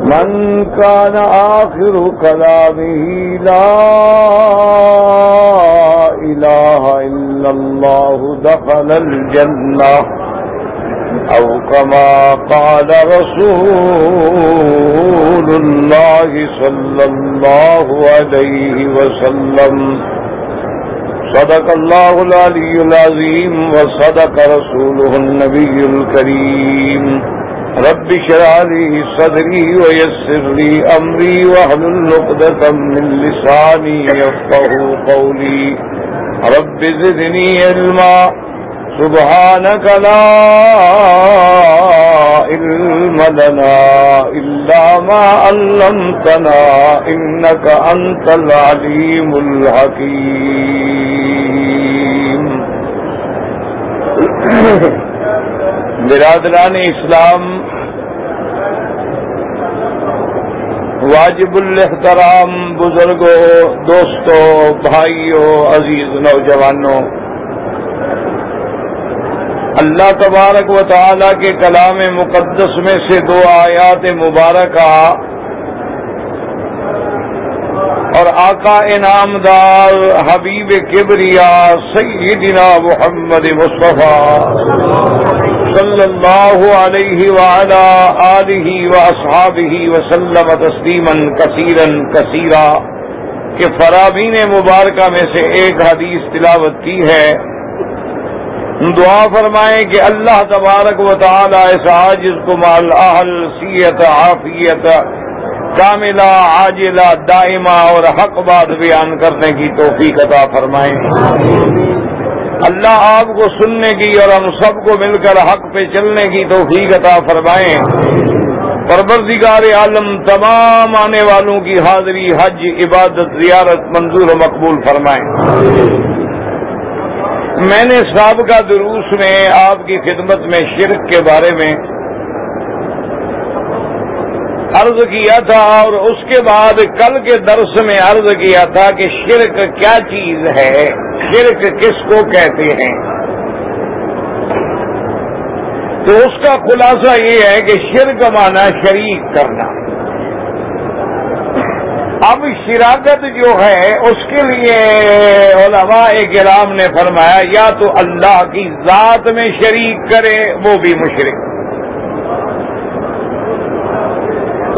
من كان آخر كلامه لا إله إلا الله دخل الجنة أو كما قال رسول الله صلى الله عليه وسلم صدق الله العلي العظيم وصدق رسوله النبي الكريم رب شرع لي صدري ويسر لي أمري وهل اللقدة من لساني يفقه قولي. رب زدني علما، سبحانك لا علم لنا إلا ما علمتنا، إنك أنت العليم الحكيم. برادران اسلام، واجب الاحترام بزرگوں، دوستوں، بھائیوں، عزیز نوجوانوں۔ اللہ تبارک و تعالی کے کلام مقدس میں سے دو آیات مبارکہ اور آقا انعام دار حبیب کبریا سیدنا محمد مصطفیٰ۔ صلی اللہ علیہ وعلا آلہ و وسلم تسلیما کثیرا کثیرا کہ فرابین مبارکہ میں سے ایک حدیث تلاوت کی ہے۔ دعا فرمائیں کہ اللہ تبارک و تعالی اس عاجز کو مال اہل سیت عافیت کاملہ، عاجلہ، دائمہ اور حق بات بیان کرنے کی توفیق عطا فرمائیں اللہ آپ کو سننے کی اور ہم سب کو مل کر حق پہ چلنے کی توفیق عطا فرمائیں پروردگار عالم تمام آنے والوں کی حاضری، حج، عبادت، زیارت منظور و مقبول فرمائیں میں نے سابقہ دروس میں آپ کی خدمت میں شرک کے بارے میں عرض کیا تھا اور اس کے بعد کل کے درس میں عرض کیا تھا کہ شرک کیا چیز ہے۔ شرک کس کو کہتے ہیں؟ تو اس کا خلاصہ یہ ہے کہ شرک مانا شریک کرنا۔ اب شراکت جو ہے، اس کے لیے علماء کرام نے فرمایا، یا تو اللہ کی ذات میں شریک کرے، وہ بھی مشرک۔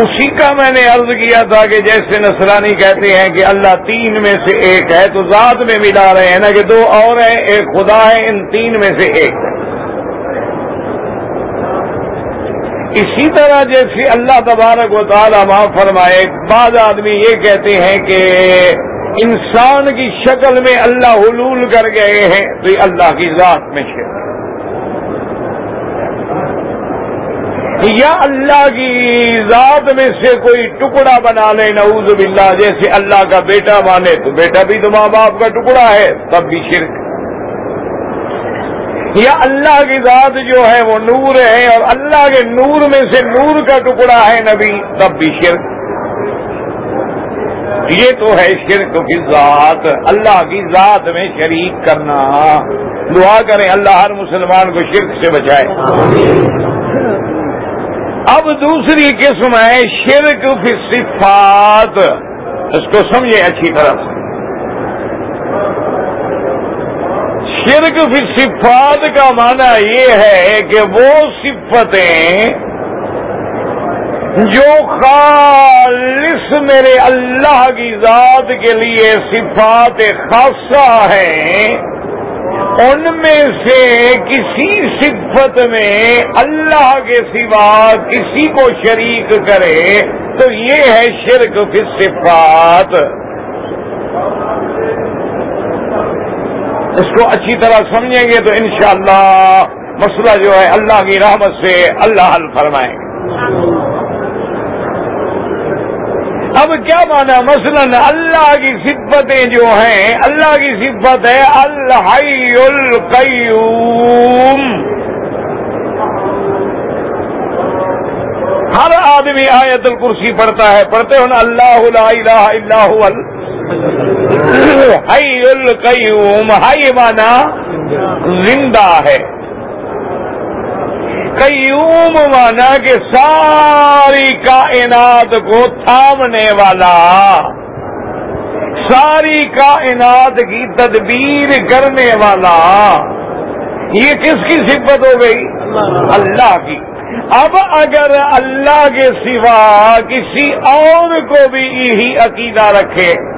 اسی کا میں نے عرض کیا تھا کہ جیسے نصرانی کہتے ہیں کہ اللہ تین میں سے ایک ہے تو ذات میں ملا رہے ہیں نا کہ دو اور ہیں، ایک خدا ہے، ان تین میں سے ایک ہے۔ اسی طرح جیسے اللہ تبارک و تعالیٰ ماں فرمائے، بعض آدمی یہ کہتے ہیں کہ انسان کی شکل میں اللہ حلول کر گئے ہیں، تو یہ اللہ کی ذات میں شکل یا اللہ کی ذات میں سے کوئی ٹکڑا بنا لے نعوذ باللہ، جیسے اللہ کا بیٹا مانے، تو بیٹا بھی تو ماں باپ کا ٹکڑا ہے، تب بھی شرک۔ یا اللہ کی ذات جو ہے، وہ نور ہے، اور اللہ کے نور میں سے نور کا ٹکڑا ہے، نبی، تب بھی شرک۔ یہ تو ہے شرک کی ذات اللہ کی ذات میں شریک کرنا۔ دعا کریں اللہ ہر مسلمان کو شرک سے بچائے۔ اب دوسری قسم ہے شرک فی صفات۔ اس کو سمجھے اچھی طرح سے۔ شرک فی صفات کا معنی یہ ہے کہ وہ صفتیں جو خالص میرے اللہ کی ذات کے لیے صفات خاصہ ہیں ان میں سے کسی صفت میں اللہ کے سوا کسی کو شریک کرے تو یہ ہے شرک فی صفات اس کو اچھی طرح سمجھیں گے تو انشاءاللہ مسئلہ جو ہے اللہ کی رحمت سے اللہ حل فرمائیں گے۔ اب کیا مانا؟ مثلا اللہ کی صفتیں جو ہیں، اللہ کی صفت ہے الحی القیوم ہر آدمی آیت الکرسی پڑھتا ہے، پڑھتے ہو نا، اللہ لا الہ الا هو حی القیوم حی مانا زندہ ہے۔ قیوم مانا کہ ساری کائنات کو تھامنے والا، ساری کائنات کی تدبیر کرنے والا۔ یہ کس کی صفت ہو گئی؟ اللہ کی۔ اب اگر اللہ کے سوا کسی اور کو بھی یہی عقیدہ رکھے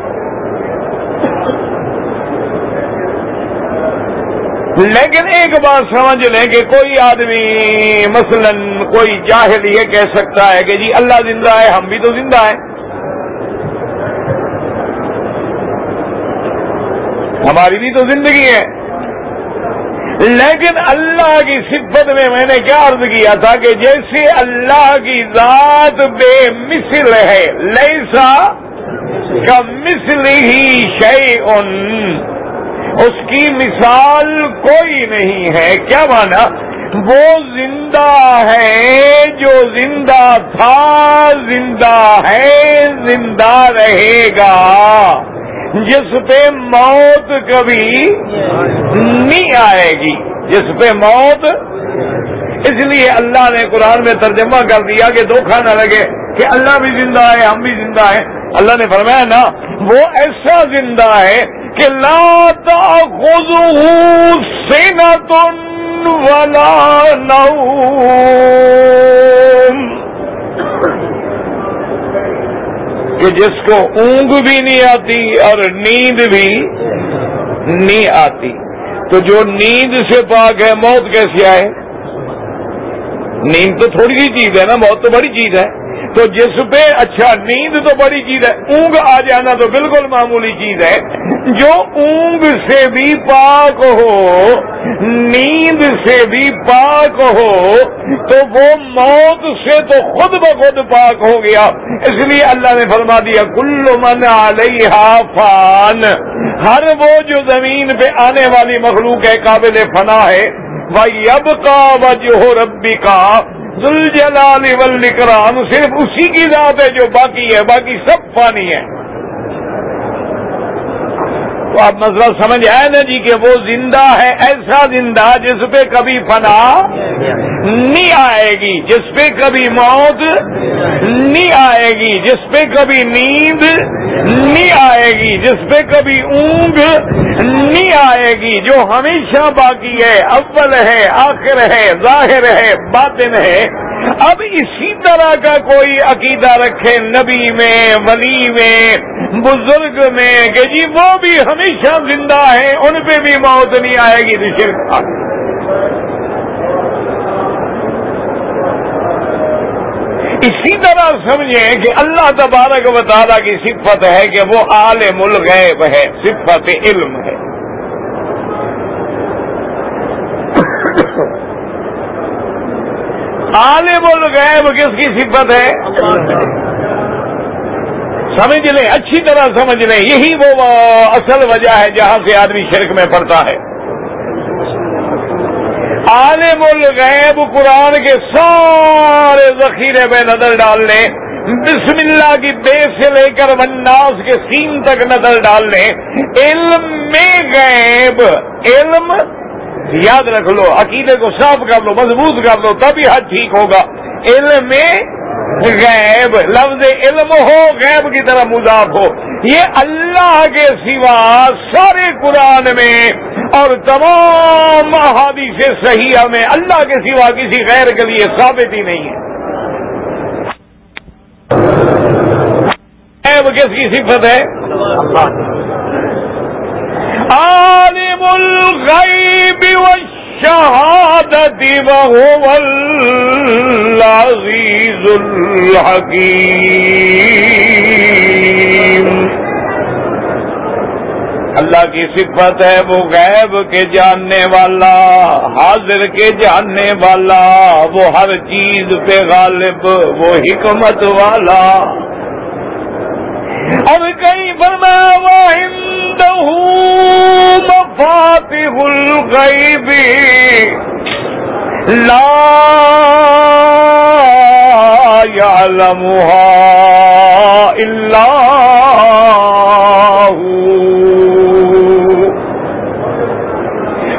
لیکن ایک بات سمجھ لیں کہ کوئی آدمی مثلا کوئی جاہل یہ کہہ سکتا ہے کہ جی اللہ زندہ ہے، ہم بھی تو زندہ ہیں۔ ہماری بھی تو زندگی ہے۔ لیکن اللہ کی صفت میں میں نے کیا عرض کیا تھا کہ جیسے اللہ کی ذات بے مثل ہے، لیسا کا مثل ہی شے ان اس کی مثال کوئی نہیں ہے۔ کیا مانا؟ وہ زندہ ہے جو زندہ تھا، زندہ ہے، زندہ رہے گا۔ جس پہ موت کبھی نہیں آئے گی۔ جس پہ موت، اس لیے اللہ نے قرآن میں ترجمہ کر دیا کہ دھوکھا نہ لگے کہ اللہ بھی زندہ ہے، ہم بھی زندہ ہیں۔ اللہ نے فرمایا نا وہ ایسا زندہ ہے کہ لا تأخذه سنة ولا نوم۔ کہ جس کو اونگ بھی نہیں آتی اور نیند بھی نہیں آتی۔ تو جو نیند سے پاک ہے، موت کیسے آئے؟ نیند تو تھوڑی سی چیز ہے نا، موت تو بڑی چیز ہے۔ تو جس پہ اچھا نیند تو بڑی چیز ہے، اونگ آ جانا تو بالکل معمولی چیز ہے۔ جو اونگ سے بھی پاک ہو، نیند سے بھی پاک ہو، تو وہ موت سے تو خود بخود پاک ہو گیا۔ اس لیے اللہ نے فرما دیا، کل من علیہ فان۔ ہر وہ جو زمین پہ آنے والی مخلوق ہے، قابل فنا ہے بھائی اب کا وجہ ربی کا جلال والاکرام صرف اسی کی ذات ہے جو باقی ہے باقی سب پانی ہے تو آپ مسئلہ سمجھ آئے نا جی کہ وہ زندہ ہے، ایسا زندہ جس پہ کبھی فنا نہیں آئے گی، جس پہ کبھی موت نہیں آئے گی، جس پہ کبھی نیند نہیں آئے گی، جس پہ کبھی اونگ نہیں آئے گی۔ جو ہمیشہ باقی ہے، اول ہے، آخر ہے، ظاہر ہے، باطن ہے۔ اب اسی طرح کا کوئی عقیدہ رکھے نبی میں، ولی میں، بزرگ میں کہ جی وہ بھی ہمیشہ زندہ ہیں، ان پہ بھی موت نہیں آئے گی رشر اسی طرح سمجھیں کہ اللہ تبارک و تعالیٰ کی صفت ہے کہ وہ عالم الغیب ہے، صفت علم ہے۔ عالم الغیب کس کی صفت ہے؟ سمجھ لیں، اچھی طرح سمجھ لیں، یہی وہ اصل وجہ ہے جہاں سے آدمی شرک میں پڑتا ہے۔ عالم الغیب قرآن کے سارے ذخیرے میں نظر ڈال لیں، بسم اللہ کی بے سے لے کر مناس کے سین تک نظر ڈال لیں۔ علم میں غیب، علم یاد رکھ لو، عقیدے کو صاف کر لو، مضبوط کر لو، تبھی حد ٹھیک ہوگا۔ علم غیب، لفظ علم ہو، غیب کی طرح مضاف ہو۔ یہ اللہ کے سوا سارے قرآن میں اور تمام احادیث صحیح میں اللہ کے سوا کسی غیر کے لیے ثابت ہی نہیں ہے۔ غیب کس کی صفت ہے؟ عالم الغیب شہادتی وهو العزیز الحکیم۔ اللہ کی صفت ہے وہ غیب کے جاننے والا، حاضر کے جاننے والا، وہ ہر چیز پہ غالب، وہ حکمت والا۔ اب کہیں فرمایا وہ مفاتح الغیب لا يعلمها إلا هو.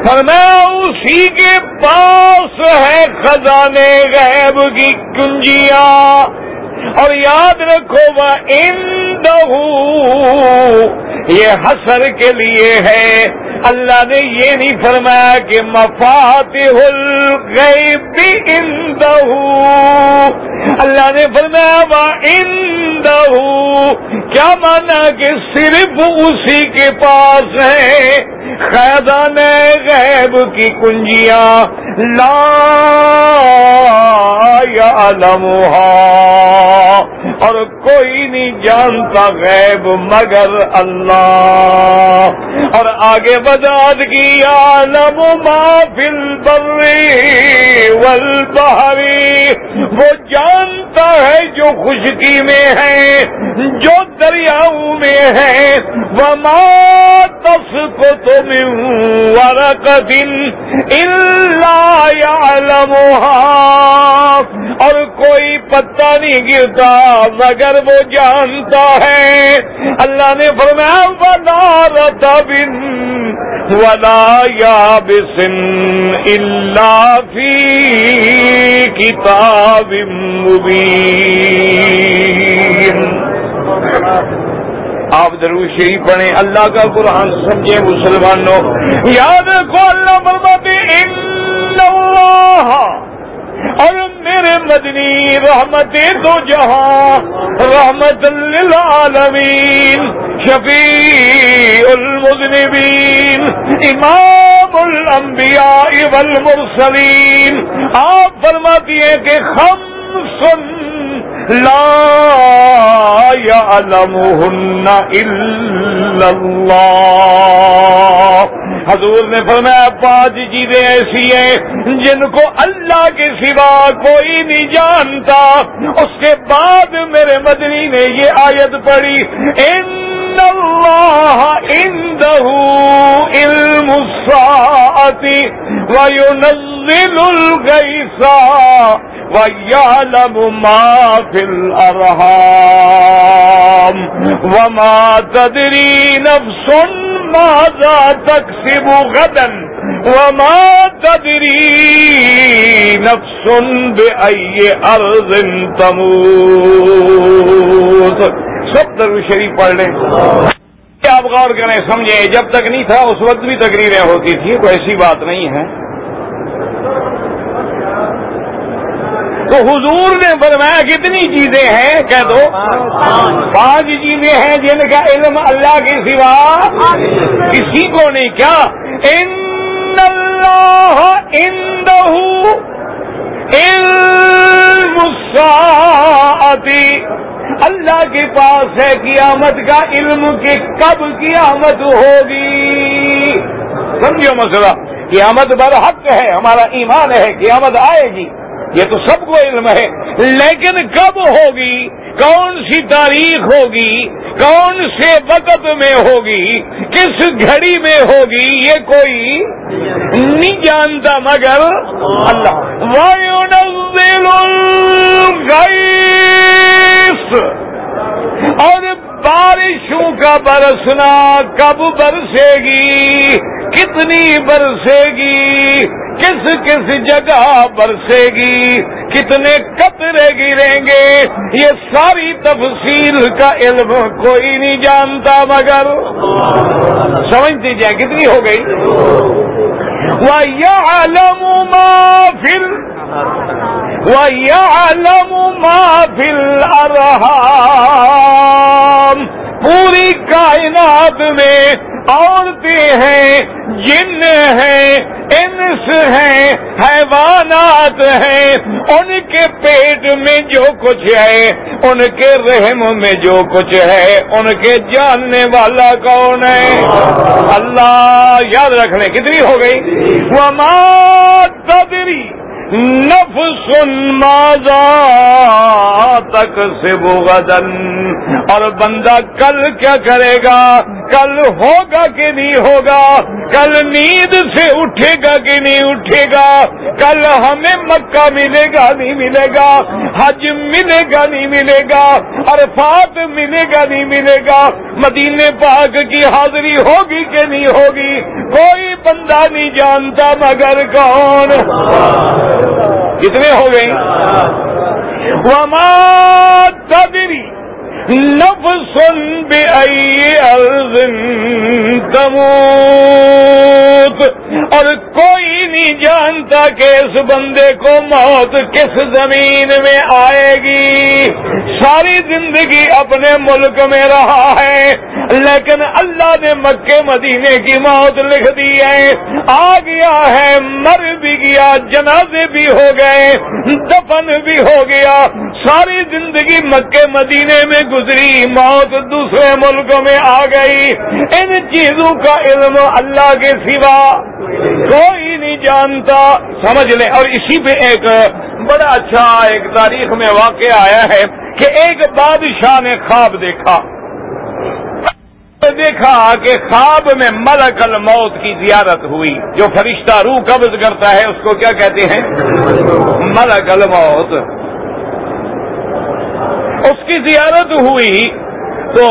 فرمایا، اسی کے پاس ہے خزانے غیب کی کنجیاں۔ اور یاد رکھو وہ ان یہ حسر کے لیے ہے۔ اللہ نے یہ نہیں فرمایا کہ مفات الغیب اندہ اللہ نے فرمایا وہ اندہ کیا مانا کہ صرف اسی کے پاس ہے؟ خیدان غیب کی کنجیاں لا یعلمها اور کوئی نہیں جانتا غیب مگر اللہ۔ اور آگے بداد کی عالم ما فی البر والبحری وہ جانتا ہے جو خشکی میں ہے، جو دریاؤں میں ہے۔ وہ مات کو تم دن اللہ اور کوئی پتا نہیں گرتا مگر وہ جانتا ہے۔ اللہ نے فرمایا، ولا رتبن ولا یا بسن اللہ فی کتاب مبین آپ ضرور شریف پڑھیں، اللہ کا قرآن سمجھے مسلمانوں۔ یاد رکھو اللہ فرماتے ان اللہ اور میرے مدنی رحمت دو جہاں، رحمت للعالمین، شفیع المذنبین، امام الانبیاء والمرسلین۔ آپ فرماتی ہیں کہ خم سن، لا يعلمهن الا اللہ۔ حضور نے فرمایا پانچ چیزیں جی ایسی ہیں جن کو اللہ کے سوا کوئی نہیں جانتا۔ اس کے بعد میرے مدنی نے یہ آیت پڑھی، ان اللہ عنده علم الساعة وينزل الغيث ويعلم ما في الأرحام وما تدري نفس ماذا تكسب غدن وما تدري نفس بأي أرض تموت. سب درو شریف پڑھ لیں. آپ غور کریں، سمجھیں، جب تک نہیں تھا، اس وقت بھی تقریریں ہوتی تھی کوئی ایسی بات نہیں ہے۔ تو حضور نے فرمایا کتنی چیزیں ہیں، کہہ دو۔ پانچ چیزیں ہیں جن کا علم اللہ کے سوا کسی کو نہیں۔ کیا؟ ان اللہ الساعتی اللہ کے پاس ہے قیامت کا علم کہ کب قیامت ہوگی۔ سمجھو مسئلہ، قیامت بر حق ہے، ہمارا ایمان ہے، قیامت آئے گی۔ یہ تو سب کو علم ہے، لیکن کب ہوگی؟ کون سی تاریخ ہوگی؟ کون سے وقت میں ہوگی؟ کس گھڑی میں ہوگی؟ یہ کوئی نہیں جانتا، مگر اللہ۔ اور بارشوں کا برسنا کب برسے گی؟ کتنی برسے گی؟ کس کس جگہ برسے گی؟ کتنے قطرے گریں گے؟ یہ ساری تفصیل کا علم کوئی نہیں جانتا مگر سمجھتی جائے کتنی ہو گئی۔ وہ علم پھر وہ علم پھر ارحام پوری کائنات میں عورتیں ہیں، جن ہیں، انس ہیں، حیوانات ہیں، ان کے پیٹ میں جو کچھ ہے، ان کے رحم میں جو کچھ ہے، ان کے جاننے والا کون ہے؟ اللہ، یاد رکھنے، کتنی ہو گئی؟ وہ تدری نف سن تک سے بغدن اور بندہ کل کیا کرے گا؟ کل ہوگا کہ نہیں ہوگا؟ کل نیند سے اٹھے گا کہ نہیں اٹھے گا؟ کل ہمیں مکہ ملے گا نہیں ملے گا؟ حج ملے گا نہیں ملے گا؟ عرفات ملے گا نہیں ملے گا؟ مدینے پاک کی حاضری ہوگی کہ نہیں ہوگی؟ کوئی بندہ نہیں جانتا مگر کون۔ کتنے ہو گئے؟ تدری نفس بأي أرض تموت اور کوئی نہیں جانتا کہ اس بندے کو موت کس زمین میں آئے گی۔ ساری زندگی اپنے ملک میں رہا ہے۔ لیکن اللہ نے مکے مدینے کی موت لکھ دی ہے۔ آ گیا ہے، مر بھی گیا، جنازے بھی ہو گئے، دفن بھی ہو گیا۔ ساری زندگی مکے مدینے میں گزری، موت دوسرے ملکوں میں آ گئی۔ ان چیزوں کا علم اللہ کے سوا کوئی نہیں جانتا۔ سمجھ لیں اور اسی پہ ایک بڑا اچھا ایک تاریخ میں واقع آیا ہے کہ ایک بادشاہ نے خواب دیکھا۔ دیکھا کہ خواب میں ملک الموت کی زیارت ہوئی۔ جو فرشتہ روح قبض کرتا ہے، اس کو کیا کہتے ہیں؟ ملک الموت۔ اس کی زیارت ہوئی۔ تو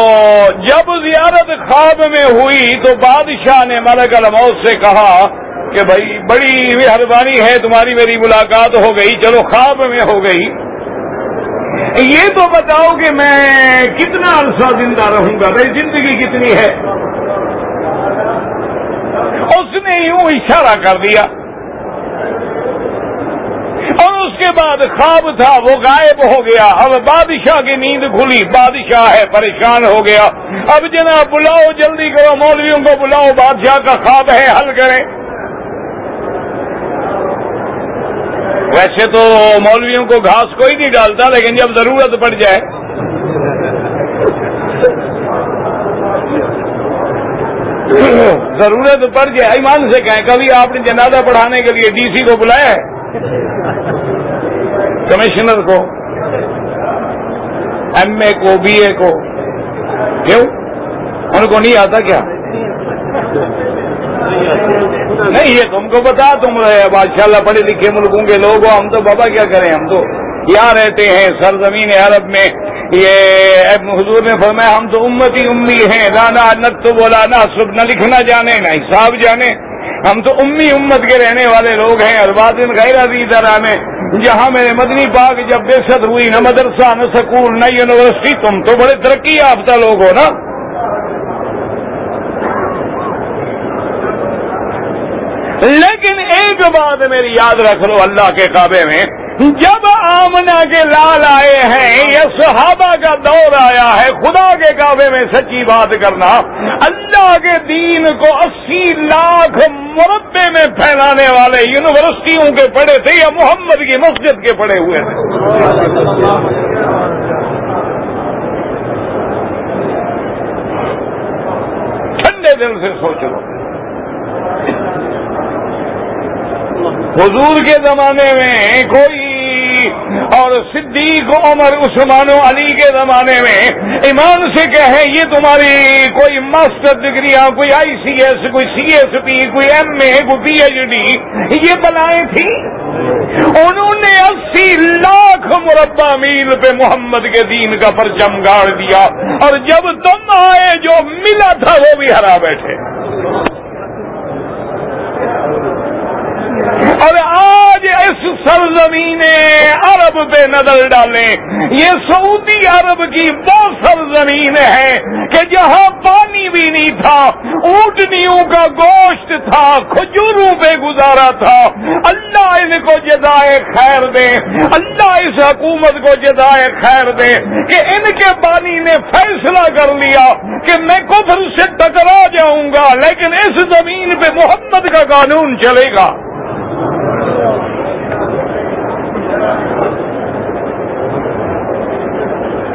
جب زیارت خواب میں ہوئی، تو بادشاہ نے ملک الموت سے کہا کہ بھائی، بڑی مہربانی ہے، تمہاری میری ملاقات ہو گئی۔ چلو، خواب میں ہو گئی۔ یہ تو بتاؤ کہ میں کتنا عرصہ زندہ رہوں گا؟ میری زندگی کتنی ہے؟ اس نے یوں اشارہ کر دیا۔ اور اس کے بعد خواب تھا، وہ غائب ہو گیا اب بادشاہ کی نیند کھلی۔ بادشاہ ہے، پریشان ہو گیا۔ اب جناب بلاؤ، جلدی کرو، مولویوں کو بلاؤ، بادشاہ کا خواب ہے، حل کریں۔ ویسے تو مولویوں کو گھاس کوئی نہیں ڈالتا، لیکن جب ضرورت پڑ جائے۔ ضرورت پڑ جائے، ایمان سے کہیں، کبھی آپ نے جنازہ پڑھانے کے لیے ڈی سی کو بلایا ہے؟ کمشنر کو، ایم اے کو، بی اے کو۔ کیوں؟ ان کو نہیں آتا کیا؟ نہیں، یہ تم کو بتا تم ماشاء اللہ پڑھے لکھے ملکوں کے لوگ ہو، ہم تو بابا کیا کریں؟ ہم تو یہاں رہتے ہیں سرزمین عرب میں؟ یہ حضور نے فرمایا، ہم تو امتی امی ہیں لانا نت تو بولا نہ صبح نہ لکھنا جانے، نہ حساب جانے۔ ہم تو امی امت کے رہنے والے لوگ ہیں الباد غیر عزیز میں، جہاں میرے مدنی باغ جب بے ہوئی، نہ مدرسہ، نہ سکول، نہ یونیورسٹی، تم تو بڑے ترقی یافتہ لوگ ہو، نا؟ لیکن ایک بات میری یاد رکھ لو اللہ کے کعبے میں، جب آمنا کے لال آئے ہیں، یا صحابہ کا دور آیا ہے، خدا کے کعبے میں سچی بات کرنا، اللہ کے دین کو اسی لاکھ مربے میں پھیلانے والے یونیورسٹیوں کے پڑھے تھے یا محمد کی مسجد کے پڑے ہوئے تھے۔ ٹھنڈے دل سے سوچ لو۔ حضور کے زمانے میں کوئی اور صدیق عمر عثمان و علی کے زمانے میں ایمان سے کہیں یہ تمہاری کوئی ماسٹر ڈگریاں کوئی آئی سی ایس، کوئی سی ایس پی، کوئی ایم اے، کوئی پی ایچ ڈی، یہ بلائیں تھیں انہوں نے اسی لاکھ مربع میل پہ محمد کے دین کا پرچم گاڑ دیا اور جب تم آئے جو ملا تھا وہ بھی ہرا بیٹھے۔ اور آج اس سرزمین عرب پہ نظر ڈالیں۔ یہ سعودی عرب کی وہ سرزمین ہے کہ جہاں پانی بھی نہیں تھا، اونٹنیوں کا گوشت تھا، کھجوروں پہ گزارا تھا۔ اللہ ان کو جزائے خیر دے۔ اللہ اس حکومت کو جزائے خیر دے کہ ان کے پانی نے فیصلہ کر لیا کہ میں کفر سے ٹکرا جاؤں گا، لیکن اس زمین پہ محمد کا قانون چلے گا۔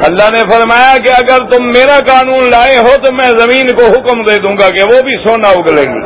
اللہ نے فرمایا کہ اگر تم میرا قانون لائے ہو تو میں زمین کو حکم دے دوں گا کہ وہ بھی سونا اگلے گی۔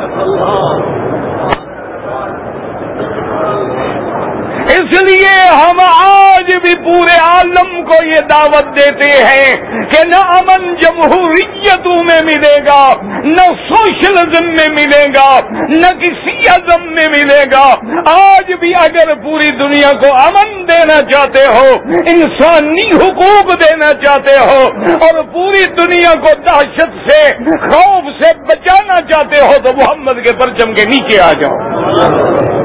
اس لیے ہم آج بھی پورے عالم کو یہ دعوت دیتے ہیں کہ نہ امن جمہوریتوں میں ملے گا، نہ سوشلزم میں ملے گا، نہ کسی ازم میں ملے گا۔ آج بھی اگر پوری دنیا کو امن دینا چاہتے ہو، انسانی حقوق دینا چاہتے ہو، اور پوری دنیا کو دہشت سے، خوف سے بچانا چاہتے ہو، تو محمد کے پرچم کے نیچے آ جاؤ۔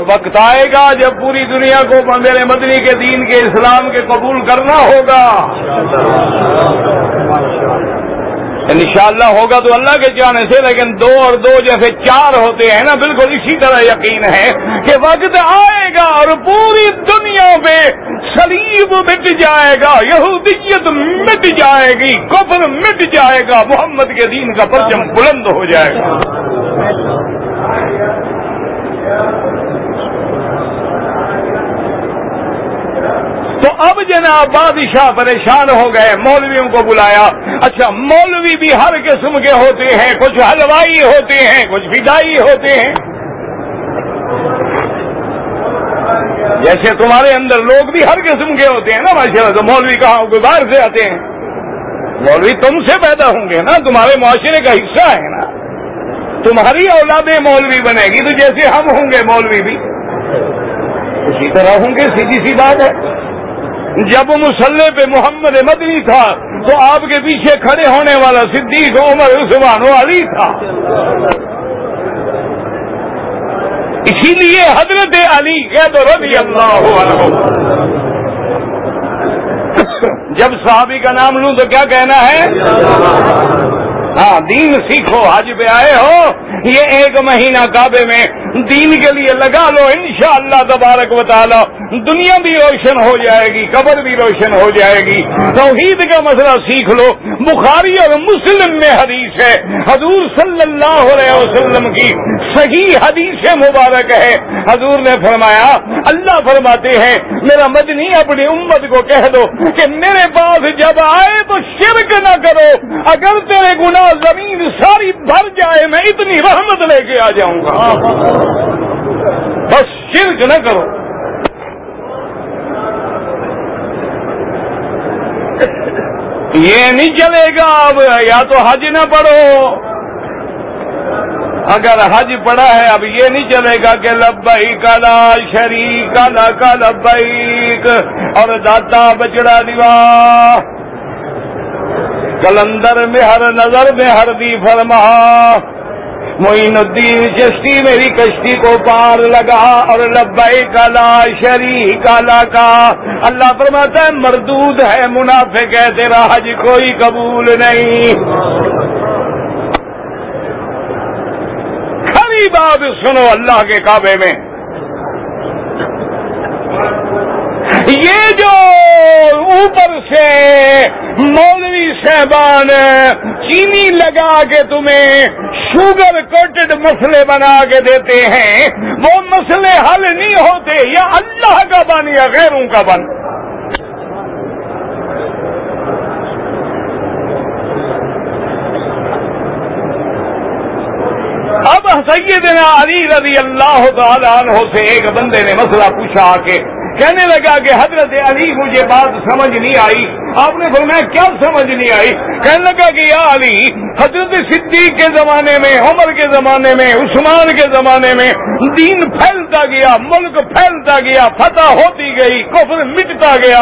اور وقت آئے گا، جب پوری دنیا کو میرے مدنی کے دین کے اسلام کے قبول کرنا ہوگا۔ انشاءاللہ ہوگا تو اللہ کے جانے سے، لیکن دو اور دو جیسے چار ہوتے ہیں نا، بالکل اسی طرح یقین ہے کہ وقت آئے گا اور پوری دنیا میں سلیب مٹ جائے گا، یہودیت مٹ جائے گی، کفر مٹ جائے گا، محمد کے دین کا پرچم بلند ہو جائے گا۔ تو اب جناب بادشاہ پریشان ہو گئے، مولویوں کو بلایا۔ اچھا مولوی بھی ہر قسم کے ہوتے ہیں، کچھ حلوائی ہوتے ہیں، کچھ فدائی ہوتے ہیں۔ جیسے تمہارے اندر لوگ بھی ہر قسم کے ہوتے ہیں نا ماشاء اللہ تو مولوی کہاں کوئی باہر سے آتے ہیں؟ مولوی تم سے پیدا ہوں گے نا، تمہارے معاشرے کا حصہ ہے نا۔ تمہاری اولادیں مولوی بنے گی، تو جیسے ہم ہوں گے مولوی بھی۔ اسی طرح ہوں گے، سیدھی سی بات ہے۔ جب مسلح پہ محمد مدنی تھا تو آپ کے پیچھے کھڑے ہونے والا صدیق عمر عثمان علی تھا۔ اسی لیے حضرت علی کہہ دو رضی اللہ عنہ۔ جب صحابی کا نام لوں تو کیا کہنا ہے؟ ہاں دین سیکھو، حج پہ آئے ہو۔ یہ ایک مہینہ کعبے میں دین کے لیے لگا لو، انشاءاللہ اللہ تبارک و تعالی۔ دنیا بھی روشن ہو جائے گی، قبر بھی روشن ہو جائے گی۔ توحید کا مسئلہ سیکھ لو۔ بخاری اور مسلم میں حدیث ہے۔ حضور صلی اللہ علیہ وسلم کی صحیح حدیث مبارک ہے۔ حضور نے فرمایا، اللہ فرماتے ہیں، میرا مدنی اپنی امت کو کہہ دو کہ میرے پاس جب آئے تو شرک نہ کرو۔ اگر تیرے گناہ زمین ساری بھر جائے، میں اتنی رحمت لے کے آ جاؤں گا۔ بس شرک نہ کرو۔ یہ نہیں چلے گا اب، یا تو حج نہ پڑھو۔ اگر حج پڑا ہے، اب یہ نہیں چلے گا کہ لبئی کالا شریک کالا کا لبیک، اور داتا بچڑا دیوا۔ کلندر میں ہر نظر میں ہر دی فرما۔ معین الدین چشتی میری کشتی کو پار لگا اور لبائی کالا شری کالا کا اللہ فرماتا ہے، مردود ہے، منافق ہے، تیرا حج کوئی قبول نہیں۔ کھری بات سنو اللہ کے کعبے میں۔ یہ جو اوپر سے مولوی صاحبان چینی لگا کے تمہیں شوگر کوٹڈ مسئلے بنا کے دیتے ہیں، وہ مسئلے حل نہیں ہوتے، یا اللہ کا بن یا غیروں کا بن۔ اب سیدنا علی رضی اللہ تعالیٰ عنہ سے ایک بندے نے مسئلہ پوچھا کہ کہنے لگا کہ حضرت علی، مجھے بات سمجھ نہیں آئی۔ آپ نے فرمایا، کیا سمجھ نہیں آئی؟ کہنے لگا کہ یا علی، حضرت صدیق کے زمانے میں، عمر کے زمانے میں، عثمان کے زمانے میں دین پھیلتا گیا، ملک پھیلتا گیا، فتح ہوتی گئی، کفر مٹتا گیا،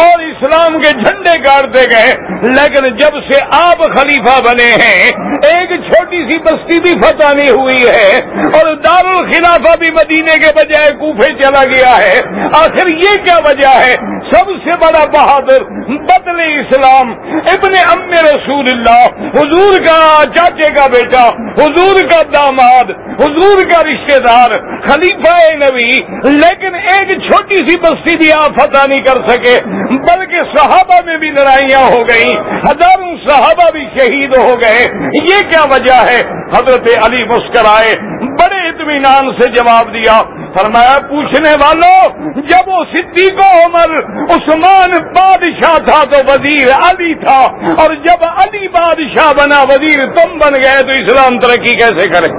اور اسلام کے جھنڈے گاڑتے گئے۔ لیکن جب سے آپ خلیفہ بنے ہیں، ایک چھوٹی سی بستی بھی فتح نہیں ہوئی ہے، اور دار الخلافہ بھی مدینے کے بجائے کوفے چلا گیا ہے۔ آخر یہ کیا وجہ ہے؟ سب سے بڑا بہادر بدل اسلام، ابن ام رسول اللہ حضور کا چاچے کا بیٹا، حضور کا داماد، حضور کا رشتہ دار، خلیفہ نبی۔ لیکن ایک چھوٹی سی بستی بھی آپ فتح نہیں کر سکے، بلکہ صحابہ میں بھی لڑائیاں ہو گئیں، ہزاروں صحابہ بھی شہید ہو گئے۔ یہ کیا وجہ ہے؟ حضرت علی مسکرائے، بڑے اطمینان سے جواب دیا۔ فرمایا، پوچھنے والوں جب وہ صدیق عمر عثمان بادشاہ تھا تو وزیر علی تھا، اور جب علی بادشاہ بنا، وزیر تم بن گئے تو اسلام ترقی کیسے کرے؟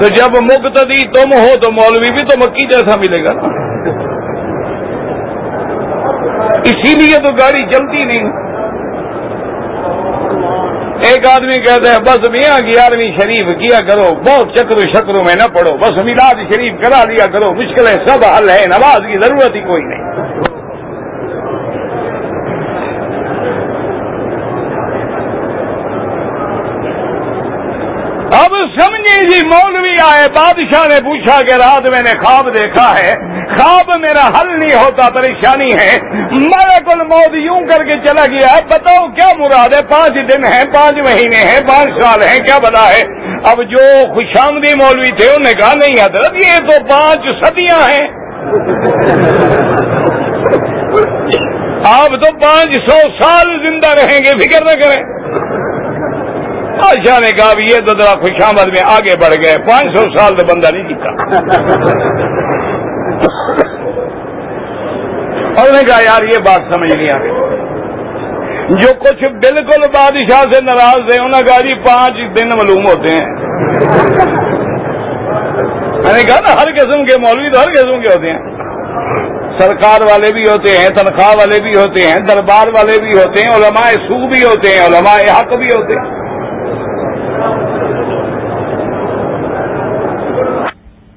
تو جب مقتدی تم ہو تو مولوی بھی تو مکی جیسا ملے گا۔ اسی لیے تو گاڑی چلتی نہیں۔ ایک آدمی کہتا ہے، بس میاں گیارہویں شریف کیا کرو؟ بہت چکر شکروں میں نہ پڑھو۔ بس میلاد شریف کرا لیا کرو۔ مشکل ہے سب حل ہے نماز کی ضرورت ہی کوئی نہیں۔ اب سمجھے جی مولوی آئے، بادشاہ نے پوچھا کہ رات میں نے خواب دیکھا ہے۔ خواب میرا حل نہیں ہوتا، پریشانی ہے۔ میں کل موت یوں کر کے چلا گیا بتاؤ کیا مراد ہے؟ پانچ دن ہیں، پانچ مہینے ہیں، پانچ سال ہیں، کیا بتا ہے؟ اب جو خوش آمدی مولوی تھے، انہوں نے کہا، نہیں حضرت، یہ تو پانچ صدیاں ہیں۔ آپ تو پانچ سو سال زندہ رہیں گے، فکر نہ کریں۔ بادشاہ نے کہا یہ تو ذرا خوش آمد میں آگے بڑھ گئے۔ پانچ سو سال تو بندہ نہیں جیتا۔ اور نے کہا، یار یہ بات سمجھ نہیں آ رہی جو کچھ بالکل بادشاہ سے ناراض تھے انہوں نے کہا جی پانچ دن معلوم ہوتے ہیں۔ میں نے کہا نا، ہر قسم کے مولوی تو ہر قسم کے ہوتے ہیں۔ سرکار والے بھی ہوتے ہیں، تنخواہ والے بھی ہوتے ہیں، دربار والے بھی ہوتے ہیں، علماء سو بھی ہوتے ہیں، علماء حق بھی ہوتے ہیں۔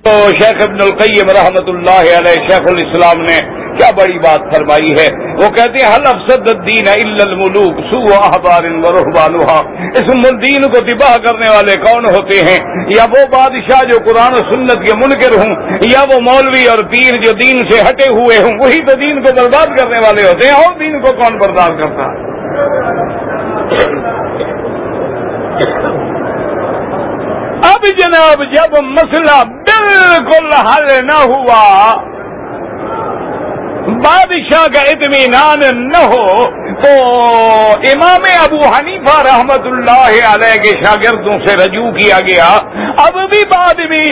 تو شیخ ابن القیم رحمت اللہ علیہ شیخ الاسلام نے کیا بڑی بات فرمائی ہے؟ وہ کہتے ہیں حل افسد الدین الملوک سو احبار ورحبانوہا اس دین کو تباہ کرنے والے کون ہوتے ہیں؟ یا وہ بادشاہ جو قرآن و سنت کے منکر ہوں، یا وہ مولوی اور پیر جو دین سے ہٹے ہوئے ہوں، وہی تو دین کو برباد کرنے والے ہوتے ہیں۔ اور دین کو کون برباد کرتا؟ اب جناب جب مسئلہ بالکل حل نہ ہوا۔ بادشاہ کا اطمینان نہ ہو۔ تو امام ابو حنیفہ رحمت اللہ علیہ کے شاگردوں سے رجوع کیا گیا۔ اب بھی بعد بھی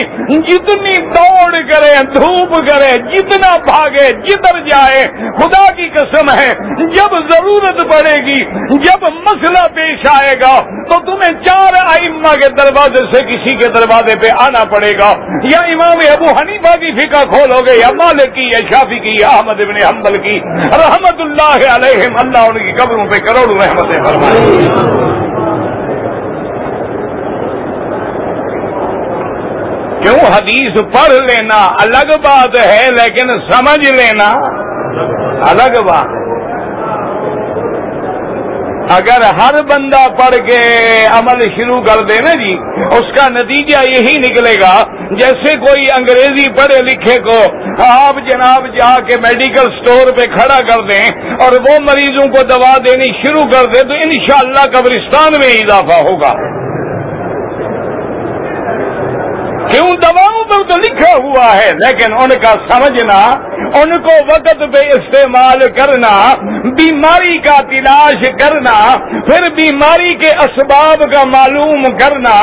جتنی دوڑ کرے، دھوپ کرے، جتنا بھاگے، جدھر جائے، خدا کی قسم ہے، جب ضرورت پڑے گی، جب مسئلہ پیش آئے گا، تو تمہیں چار ائمہ کے دروازے سے کسی کے دروازے پہ آنا پڑے گا۔ یا امام ابو حنیفہ کی فکا کھولو گے یا مالک کی یا شافی کی، یا احمد ابن حنبل کی۔ رحمت اللہ علیہ اللہ ان کی قبروں پہ کروڑوں رحمتیں فرمائیں کیوں حدیث پڑھ لینا الگ بات ہے، لیکن سمجھ لینا الگ بات ہے۔ اگر ہر بندہ پڑھ کے عمل شروع کر دے نا جی اس کا نتیجہ یہی نکلے گا، جیسے کوئی انگریزی پڑھے لکھے کو آپ جناب جا کے میڈیکل سٹور پہ کھڑا کر دیں اور وہ مریضوں کو دوا دینی شروع کر دیں تو انشاءاللہ قبرستان میں اضافہ ہوگا۔ کیوں؟ دواؤں پر تو لکھا ہوا ہے، لیکن ان کا سمجھنا ان کو وقت پہ استعمال کرنا، بیماری کا تلاش کرنا، پھر بیماری کے اسباب کا معلوم کرنا،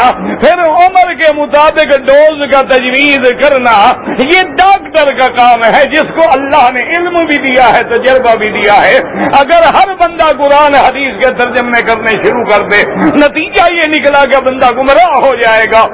پھر عمر کے مطابق ڈوز کا تجویز کرنا، یہ ڈاکٹر کا کام ہے، جس کو اللہ نے علم بھی دیا ہے، تجربہ بھی دیا ہے۔ اگر ہر بندہ قرآن حدیث کے ترجمے کرنے شروع کر دے، نتیجہ یہ نکلا کہ بندہ گمراہ ہو جائے گا۔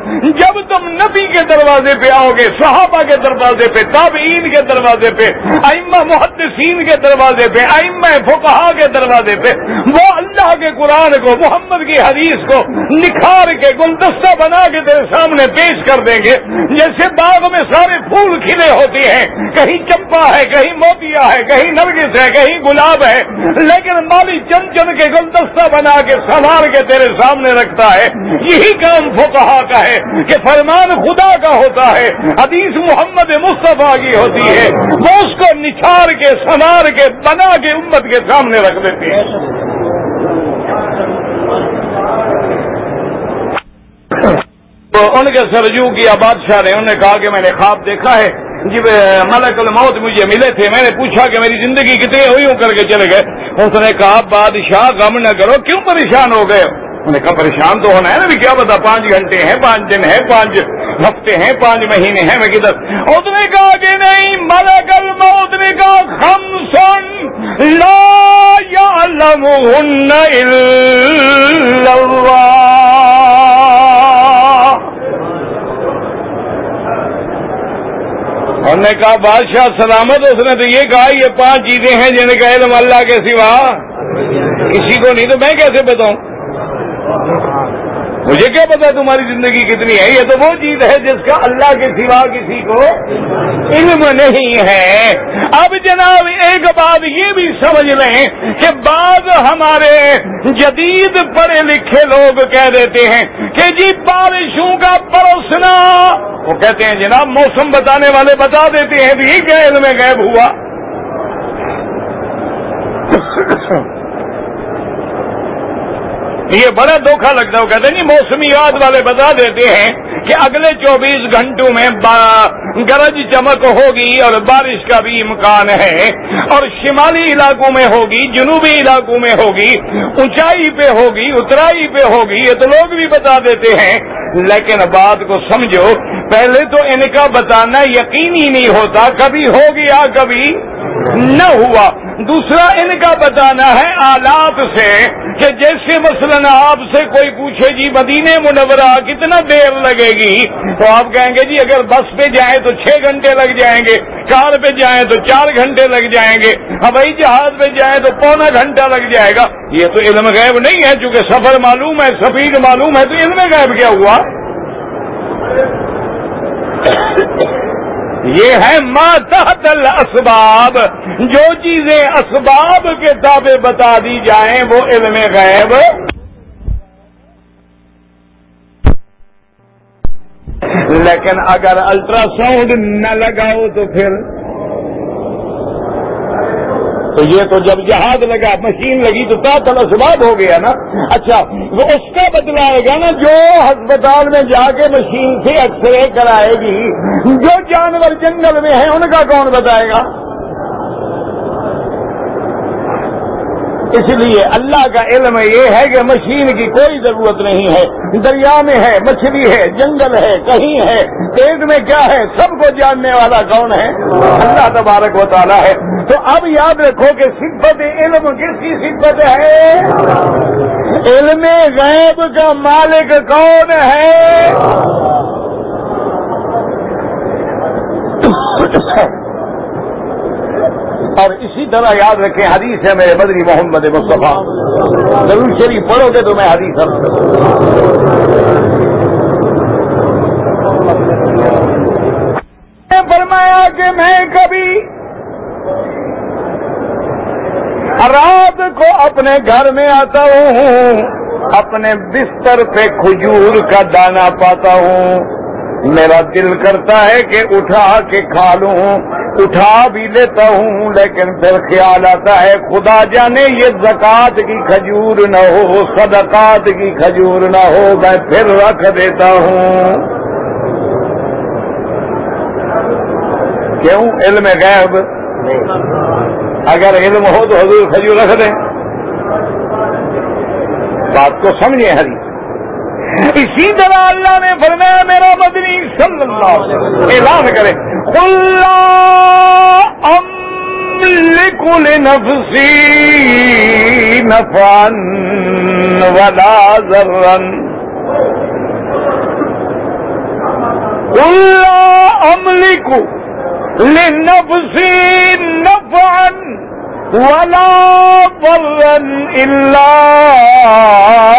جب تم نبی کے دروازے پہ آؤ گے، صحابہ کے دروازے پہ، تابعین کے دروازے پہ ائمہ محدثین کے دروازے پہ، ائمہ فقہا کے دروازے پہ، وہ اللہ کے قرآن کو، محمد کی حدیث کو نکھار کے گلدستہ بنا کے تیرے سامنے پیش کر دیں گے۔ جیسے باغ میں سارے پھول کھلے ہوتے ہیں، کہیں چمپا ہے، کہیں موتیا ہے، کہیں نرگس ہے، کہیں گلاب ہے، لیکن مالی چند چند کے گلدستہ بنا کے سنبھال کے تیرے سامنے رکھتا ہے۔ یہی کام فقہا کا ہے کہ فرمان خدا کا ہوتا ہے، حدیث محمد مصطفیٰ کی ہوتی ہے۔ وہ اس کو نچھار کے سنار کے، بنا کے امت کے سامنے رکھ دیتے ہیں۔ تو ان کے سرجو کیا بادشاہ نے، انہوں نے کہا کہ میں نے خواب دیکھا ہے۔ جی ملک الموت مجھے ملے تھے۔ میں نے پوچھا کہ میری زندگی کتنی ہوئی ہوں کر کے چلے گئے۔ اس نے کہا، بادشاہ غم نہ کرو، کیوں پریشان ہو گئے انہوں نے کہا، پریشان تو ہونا ہے نا کیا بتا پانچ گھنٹے ہیں، پانچ دن ہے پانچ ہفتے ہیں، پانچ مہینے ہیں، میں کدھر؟ اس نے کہا کہ جی نہیں، ملک الموت نے کہا، ہم سن، لا يعلمهن الا اللہ۔ انہوں نے کہا، بادشاہ سلامت، اس نے تو یہ کہا، یہ پانچ چیزیں ہیں جن کا علم اللہ کے سوا کسی کو نہیں، تو میں کیسے بتاؤں؟ مجھے کیا پتا تمہاری زندگی کتنی ہے؟ یہ تو وہ چیز ہے جس کا اللہ کے سوا کسی کو علم نہیں ہے۔ اب جناب، ایک بات یہ بھی سمجھ لیں کہ بعض ہمارے جدید پڑھے لکھے لوگ کہہ دیتے ہیں کہ جی بارشوں کا پروسنا۔ وہ کہتے ہیں جناب، موسم بتانے والے بتا دیتے ہیں بھی کیا علم غیب ہوا۔ یہ بڑا دھوکھا لگتا ہے، وہ کہتے ہیں جی موسمیات والے بتا دیتے ہیں کہ اگلے چوبیس گھنٹوں میں گرج چمک ہوگی اور بارش کا بھی امکان ہے اور شمالی علاقوں میں ہوگی، جنوبی علاقوں میں ہوگی، اونچائی پہ ہوگی، اترائی پہ ہوگی، یہ تو لوگ بھی بتا دیتے ہیں۔ لیکن بات کو سمجھو، پہلے تو ان کا بتانا یقینی نہیں ہوتا، کبھی ہو گیا، کبھی نہ ہوا۔ دوسرا ان کا بتانا ہے آلات سے۔ کہ جیسے مثلا آپ سے کوئی پوچھے جی مدینے منورہ کتنا دیر لگے گی؟ تو آپ کہیں گے جی اگر بس پہ جائیں تو چھ گھنٹے لگ جائیں گے، کار پہ جائیں تو چار گھنٹے لگ جائیں گے، ہوائی جہاز پہ جائیں تو پونا گھنٹہ لگ جائے گا۔ یہ تو علم غیب نہیں ہے، چونکہ سفر معلوم ہے، سفید معلوم ہے، تو علم غیب کیا ہوا؟ یہ ہے ماتحت الاسباب جو چیزیں اسباب کے تابع بتا دی جائیں، وہ علم غیب۔ لیکن اگر الٹرا ساؤنڈ نہ لگاؤ تو پھر تو یہ تو جب جہاز لگا، مشین لگی تو تل اسباب ہو گیا نا۔ اچھا وہ اس کا بدلائے گا نا جو ہسپتال میں جا کے مشین سے ایکس رے کرائے گی۔ جو جانور جنگل میں ہیں، ان کا کون بتائے گا؟ اس لیے اللہ کا علم یہ ہے کہ مشین کی کوئی ضرورت نہیں ہے۔ دریا میں ہے، مچھلی ہے، جنگل ہے، کہیں ہے۔ پیٹ میں کیا ہے؟ سب کو جاننے والا کون ہے؟ اللہ تبارک و تعالیٰ ہے۔ تو اب یاد رکھو کہ صفت علم کس کی صفت ہے؟ علم غیب کا مالک کون ہے؟ اور اسی طرح یاد رکھیں حدیث ہے میرے بدری محمد مصطفیٰ۔ ضرور شریف پڑھو گے تو میں حدیث فرمایا کہ میں کبھی رات کو اپنے گھر میں آتا ہوں، اپنے بستر پہ کھجور کا دانا پاتا ہوں۔ میرا دل کرتا ہے کہ اٹھا کے کھا لوں۔ اٹھا بھی لیتا ہوں، لیکن پھر خیال آتا ہے، خدا جانے یہ زکات کی کھجور نہ ہو، صدقات کی کھجور نہ ہو، میں پھر رکھ دیتا ہوں۔ کیوں؟ علم غیب۔ اگر علم ہو تو حضور کھجور رکھ دیں۔ بات کو سمجھے ہری اسی طرح اللہ نے فرمایا، میرا مدنی صلی اللہ اعلان کرے أملك لنفسي نفعا ولا ذرا قل لا أملك لنفسي نفعا ولا ضرا إلا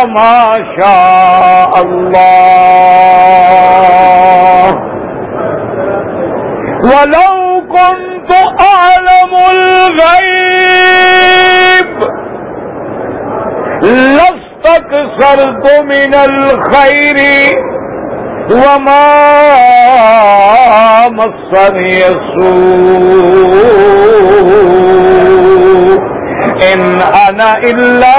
ما شاء الله. ولو كنت أعلم الغيب لاستكثرت من الخير وما مصني السوء. إن أنا إلا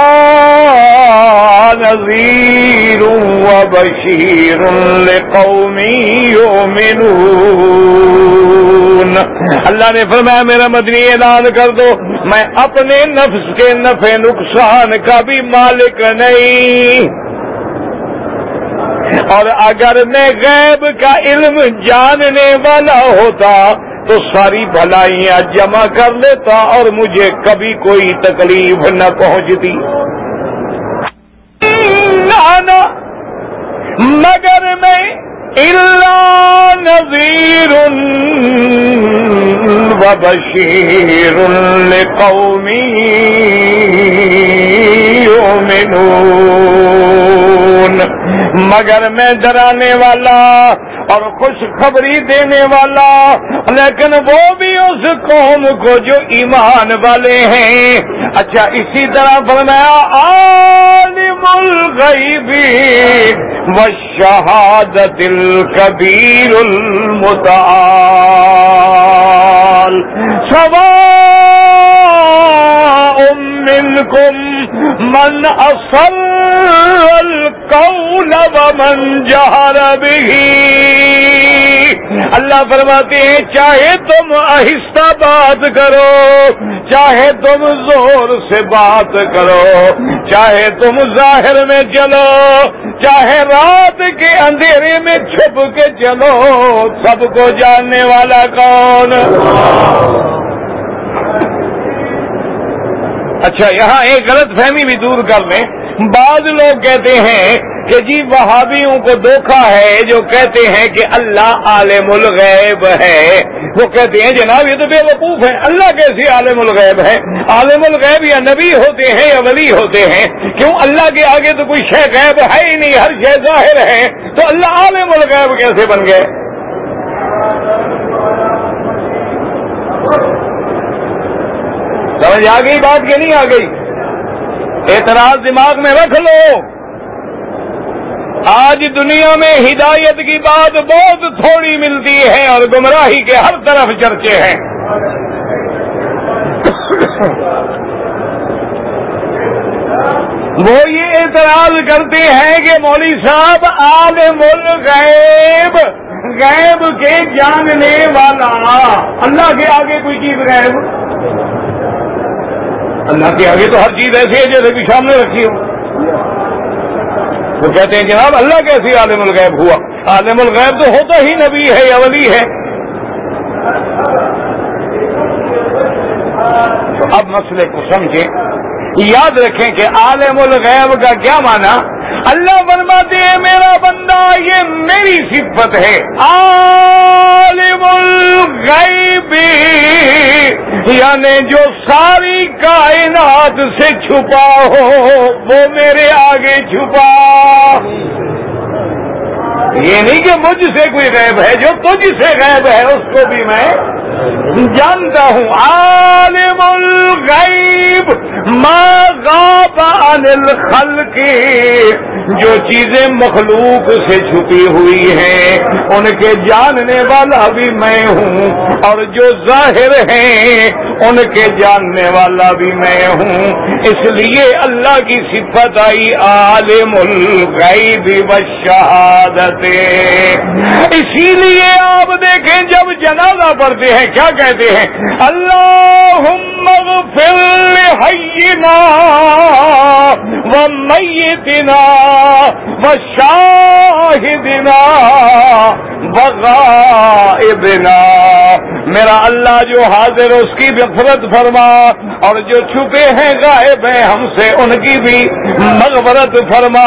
نذير وبشير لقوم يؤمنون اللہ نے فرمایا، میرا مدنی اعلان کر دو، میں اپنے نفس کے نفع نقصان کا بھی مالک نہیں۔ اور اگر میں غیب کا علم جاننے والا ہوتا تو ساری بھلائیاں جمع کر لیتا اور مجھے کبھی کوئی تکلیف نہ پہنچتی۔ نانا، مگر میں اللہ نذیر وبشير لقوم يؤمنون مگر میں ڈرانے والا اور خوشخبری دینے والا، لیکن وہ بھی اس قوم کو جو ایمان والے ہیں۔ اچھا اسی طرح فرمایا، عالم الغیبی و شہادت الکبیر المتعال۔ سواء منکم من اصل القول ومن جہر به۔ اللہ فرماتے ہیں، چاہے تم آہستہ بات کرو، چاہے تم زور سے بات کرو، چاہے تم ظاہر میں چلو، چاہے رات کے اندھیرے میں چھپ کے چلو، سب کو جاننے والا کون؟ اچھا یہاں ایک غلط فہمی بھی دور کر لیں۔ بعض لوگ کہتے ہیں کہ جی وہابیوں کو دھوکھا ہے جو کہتے ہیں کہ اللہ عالم الغیب ہے۔ وہ کہتے ہیں، جناب، یہ تو بے وقوف ہے۔ اللہ کیسے عالم الغیب ہے؟ عالم الغیب یا نبی ہوتے ہیں یا ولی ہوتے ہیں؟ کیوں اللہ کے آگے تو کوئی شے غیب ہے ہی نہیں؟ ہر شے ظاہر ہے۔ تو اللہ عالم الغیب کیسے بن گئے؟ سمجھ آ گئی بات کہ نہیں آ گئی؟ اعتراض دماغ میں رکھ لو۔ آج دنیا میں ہدایت کی بات بہت تھوڑی ملتی ہے اور گمراہی کے ہر طرف چرچے ہیں۔ وہ یہ اعتراض کرتے ہیں کہ مولوی صاحب عالم الغیب غیب کے جاننے والا۔ اللہ کے آگے کوئی چیز غیب؟ اللہ کے آگے تو ہر چیز ایسی ہے جیسے کہ سامنے رکھی ہو۔ وہ کہتے ہیں جناب، اللہ کیسی عالم الغیب ہوا۔ عالم الغیب تو ہوتا ہی نبی ہے یا ولی ہے۔ تو اب مسئلے کو سمجھیں۔ یاد رکھیں کہ عالم الغیب کا کیا مانا اللہ فرماتے ہیں، میرا بندہ، یہ میری صفت ہے۔ عالم الغیب یعنی جو ساری کائنات سے چھپا ہو، وہ میرے آگے چھپا۔ یہ نہیں کہ مجھ سے کوئی غیب ہے، جو تجھ سے غیب ہے، اس کو بھی میں جانتا ہوں۔ عالم الغیب ما غاب عن الخلق، جو چیزیں مخلوق سے چھپی ہوئی ہیں، ان کے جاننے والا بھی میں ہوں، اور جو ظاہر ہیں، ان کے جاننے والا بھی میں ہوں۔ اس لیے اللہ کی صفت آئی، عالم الغیب و شہادت اسی لیے آپ دیکھیں، جب جنازہ پڑھتے ہیں، کیا کہتے ہیں؟ اللہ اغفر لحینا و میتنا و میرا اللہ جو حاضر اس کی مغفرت فرما اور جو چھپے ہیں غائب ہیں ہم سے ان کی بھی مغفرت فرما۔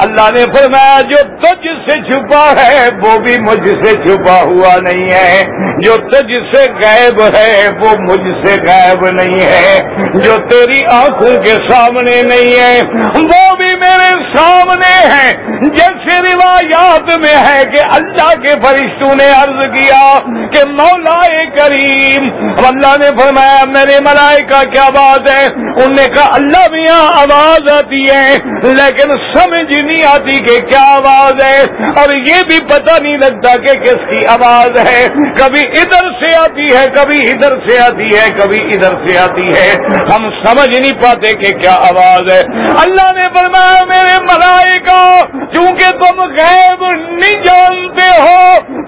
اللہ نے فرمایا، جو تجھ سے چھپا ہے، وہ بھی مجھ سے چھپا ہوا نہیں ہے۔ جو تجھ سے غائب ہے، وہ مجھ سے غائب نہیں ہے۔ جو تیری آنکھوں کے سامنے نہیں ہے، وہ بھی میرے سامنے ہے۔ جیسے روایات میں ہے کہ اللہ کے فرشتوں نے عرض کیا کہ مولا کریم، اللہ نے فرمایا، میرے ملائکہ، کیا بات ہے؟ انہوں نے کہا، اللہ میاں آواز آتی ہے، لیکن سمجھ نہیں آتی کہ کیا آواز ہے، اور یہ بھی پتہ نہیں لگتا کہ کس کی آواز ہے۔ کبھی ادھر سے آتی ہے، کبھی ادھر سے آتی ہے، کبھی ادھر سے آتی ہے۔ ہم سمجھ نہیں پاتے کہ کیا آواز ہے۔ اللہ نے فرمایا، میرے ملائکہ، چونکہ تم غیب نہیں جانتے ہو،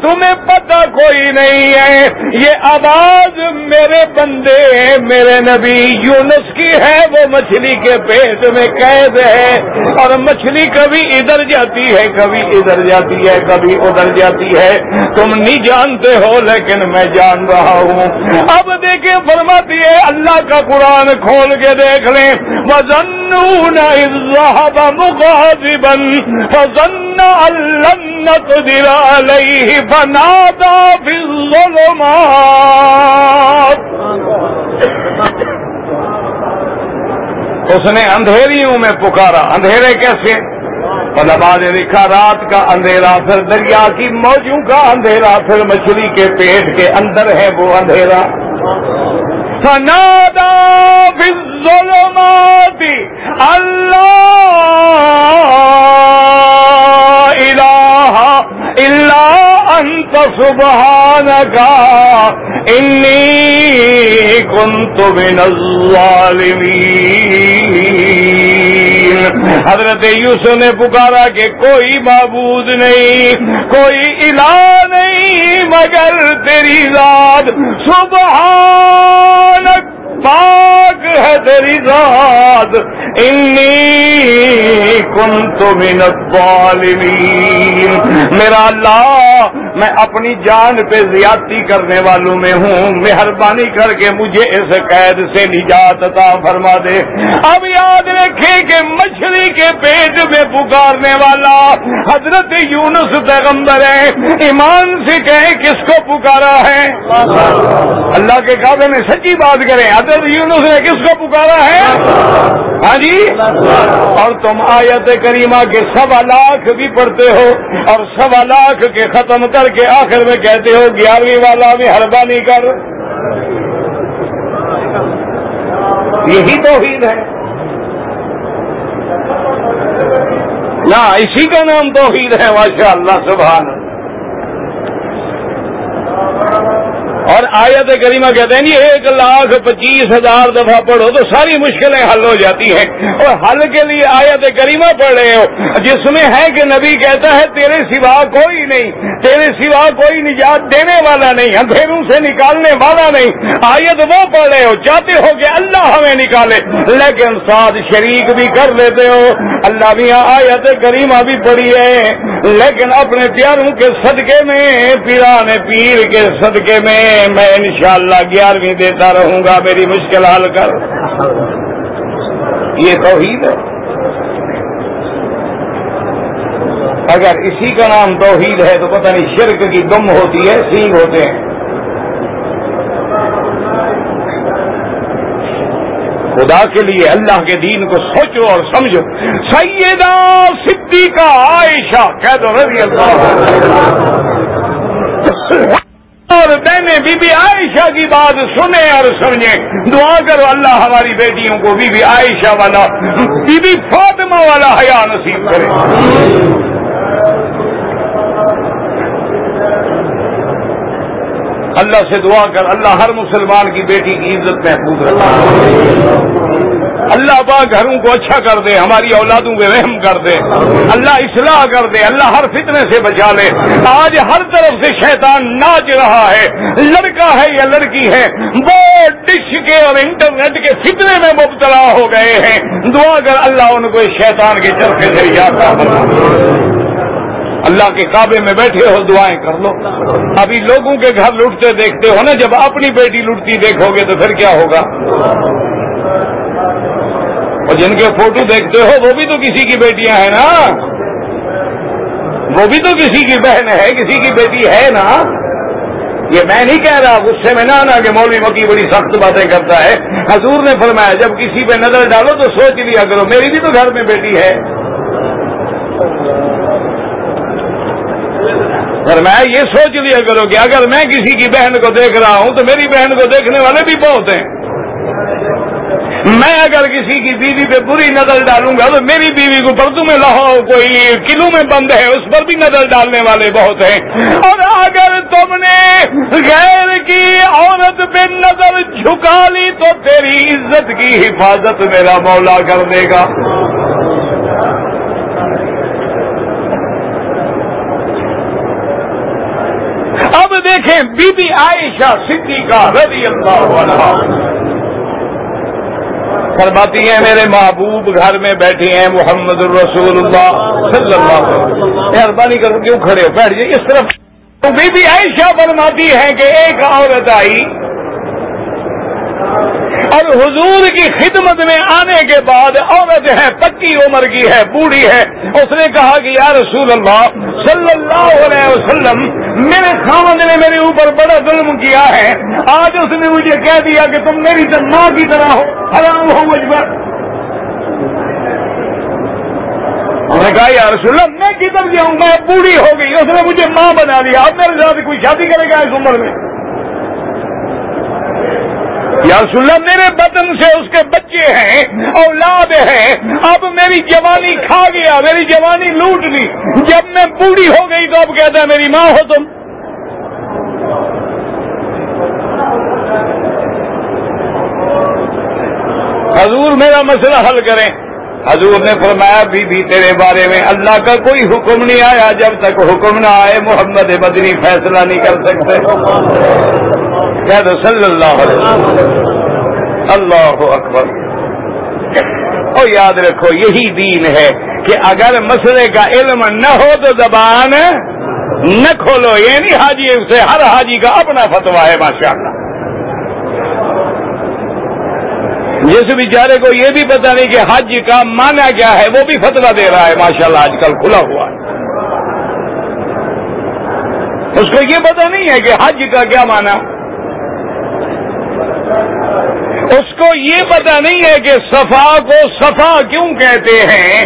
تمہیں پتہ کوئی نہیں ہے۔ یہ آواز میرے بندے، میرے نبی یونس کی ہے وہ مچھلی کے پیٹ میں قید ہے اور مچھلی کبھی ادھر جاتی ہے، کبھی ادھر جاتی ہے، کبھی ادھر جاتی ہے۔ تم نہیں جانتے ہو، لیکن میں جان رہا ہوں۔ اب دیکھیں، فرماتی ہے، اللہ کا قرآن کھول کے دیکھ لیں۔ وزن ذهب مغاضبا، فظن نقدر عليه، فنادى في الظلمات۔ اس نے اندھیریوں میں پکارا۔ اندھیرے کیسے؟ پلبا نے لکھا رات کا اندھیرا پھر دریا کی موجوں کا اندھیرا، پھر مچھلی کے پیٹ کے اندر ہے وہ اندھیرا۔ سنا سبحانك إني كنت من الظالمين. حضرت یوسف نے پکارا کہ کوئی معبود نہیں، کوئی الہ نہیں، مگر تیری ذات سبحانک پاک ہے تیری ذات۔ انی کنت من الظالمین میرا اللہ میں اپنی جان پہ زیادتی کرنے والوں میں ہوں۔ مہربانی کر کے مجھے اس قید سے نجات عطا فرما دے۔ اب یاد رکھے کہ مچھلی کے پیٹ میں پکارنے والا حضرت یونس پیغمبر ہے۔ ایمان سے کہیں کس کو پکارا ہے۔ اللہ کے کعبے میں سچی بات کریں۔ حضرت یونس نے کس کو پکارا ہے؟ ہاں جی۔ اور تم آیت کریمہ کے سوا لاکھ بھی پڑھتے ہو اور سوا لاکھ کے ختم کر کے آخر میں کہتے ہو، گیارہویں والا بھی ہڑبا نہیں کر۔ یہی توحید ہے۔ نہ اسی کا نام توحید ہے ماشاء اللہ۔ سبحان اور آیت کریمہ کہتے ہیں یہ ایک لاکھ پچیس ہزار دفعہ پڑھو تو ساری مشکلیں حل ہو جاتی ہیں۔ اور حل کے لیے آیت کریمہ پڑھ رہے ہو۔ جس میں ہے کہ نبی کہتا ہے، تیرے سوا کوئی نہیں، تیرے سوا کوئی نجات دینے والا نہیں، اندھیروں سے نکالنے والا نہیں۔ آیت وہ پڑھ رہے ہو، چاہتے ہو کہ اللہ ہمیں نکالے۔ لیکن ساتھ شریک بھی کر لیتے ہو۔ اللہ بھی آیت کریمہ بھی پڑھی ہے۔ لیکن اپنے پیاروں کے صدقے میں پیران پیر کے صدقے میں میں انشاءاللہ گیارہویں دیتا رہوں گا، میری مشکل حل کر۔ یہ توحید ہے۔ اگر اسی کا نام توحید ہے تو پتہ نہیں شرک کی دم ہوتی ہے، سینگ ہوتے ہیں۔ خدا کے لیے اللہ کے دین کو سوچو اور سمجھو۔ سیدہ صدیقہ عائشہ، کہہ دو رضی اللہ اور بہنیں بی بی عائشہ کی بات سنیں اور سمجھیں دعا کرو اللہ ہماری بیٹیوں کو بی بی عائشہ والا، بی بی فاطمہ والا حیا نصیب کرے۔ اللہ سے دعا کر، اللہ ہر مسلمان کی بیٹی کی عزت محفوظ رکھا اللہ با گھروں کو اچھا کر دے، ہماری اولادوں پہ رحم کر دے، اللہ اصلاح کر دے، اللہ ہر فتنے سے بچا لے۔ آج ہر طرف سے شیطان ناچ رہا ہے، لڑکا ہے یا لڑکی ہے، وہ ڈش کے اور انٹرنیٹ کے فتنے میں مبتلا ہو گئے ہیں۔ دعا کر اللہ ان کو شیطان کے چرخے سے یاد اللہ کے کعبے میں بیٹھے ہو، دعائیں کر لو۔ ابھی لوگوں کے گھر لوٹتے دیکھتے ہو نا، جب اپنی بیٹی لوٹتی دیکھو گے تو پھر کیا ہوگا؟ اور جن کے فوٹو دیکھتے ہو، وہ بھی تو کسی کی بیٹیاں ہیں نا؟ وہ بھی تو کسی کی بہن ہے، کسی کی بیٹی ہے نا؟ یہ میں نہیں کہہ رہا، غصے میں نہ آنا کہ مولوی مکی بڑی سخت باتیں کرتا ہے۔ حضور نے فرمایا، جب کسی پہ نظر ڈالو تو سوچ لیا کرو، میری بھی تو گھر میں بیٹی ہے۔ فرمایا، یہ سوچ لیا کرو کہ اگر میں کسی کی بہن کو دیکھ رہا ہوں تو میری بہن کو دیکھنے والے بھی بہت ہیں۔ میں اگر کسی کی بیوی پہ بری نظر ڈالوں گا تو میری بیوی کو پردو میں لاہو کوئی کلو میں بند ہے، اس پر بھی نظر ڈالنے والے بہت ہیں۔ اور اگر تم نے غیر کی عورت پہ نظر جھکا لی تو تیری عزت کی حفاظت میرا مولا کر دے گا۔ اب دیکھیں، بی بی عائشہ صدیقہ رضی اللہ عنہ۔ فرماتی ہیں، میرے محبوب گھر میں بیٹھے ہیں محمد الرسول اللہ صلی اللہ علیہ وسلم۔ مہربانی کرو کیوں کھڑے ہو؟ بیٹھ جائیے، اس طرف۔ بی بی عائشہ فرماتی ہے کہ ایک عورت آئی اور حضور کی خدمت میں آنے کے بعد عورت ہے، پکی عمر کی ہے، بوڑھی ہے۔ اس نے کہا کہ یا رسول اللہ صلی اللہ علیہ وسلم میرے خامد نے میرے اوپر بڑا ظلم کیا ہے۔ آج اس نے مجھے کہہ دیا کہ تم میری ماں کی طرح ہو، حرام ہو مجھ پر۔ میں نے کہا، یا رسول اللہ، میں کدھر جاؤں میں بوڑھی ہو گئی، اس نے مجھے ماں بنا دیا اب میرے ساتھ کوئی شادی کرے گا اس عمر میں؟ یا رسول اللہ، میرے بدن سے اس کے بچے ہیں، اولاد ہیں، اب میری جوانی کھا گیا، میری جوانی لوٹ لی، جب میں بوڑھی ہو گئی تو اب کہتا ہے میری ماں ہو تم۔ حضور میرا مسئلہ حل کریں۔ حضور نے فرمایا، بی بی، تیرے بارے میں اللہ کا کوئی حکم نہیں آیا، جب تک حکم نہ آئے، محمد بدنی فیصلہ نہیں کر سکتے۔ کہہ دو صلی اللہ علیہ اللہ اکبر. اور یاد رکھو، یہی دین ہے کہ اگر مسئلے کا علم نہ ہو تو زبان نہ کھولو یہ نہیں حاجی سے ہر حاجی کا اپنا فتوا ہے ماشاء اللہ جس بیچارے کو یہ بھی پتہ نہیں کہ حج کا معنی کیا ہے، وہ بھی فتوا دے رہا ہے ماشاء اللہ آج کل کھلا ہوا ہے. اس کو یہ پتہ نہیں ہے کہ حج کا کیا معنی اس کو یہ پتا نہیں ہے کہ صفا کو صفا کیوں کہتے ہیں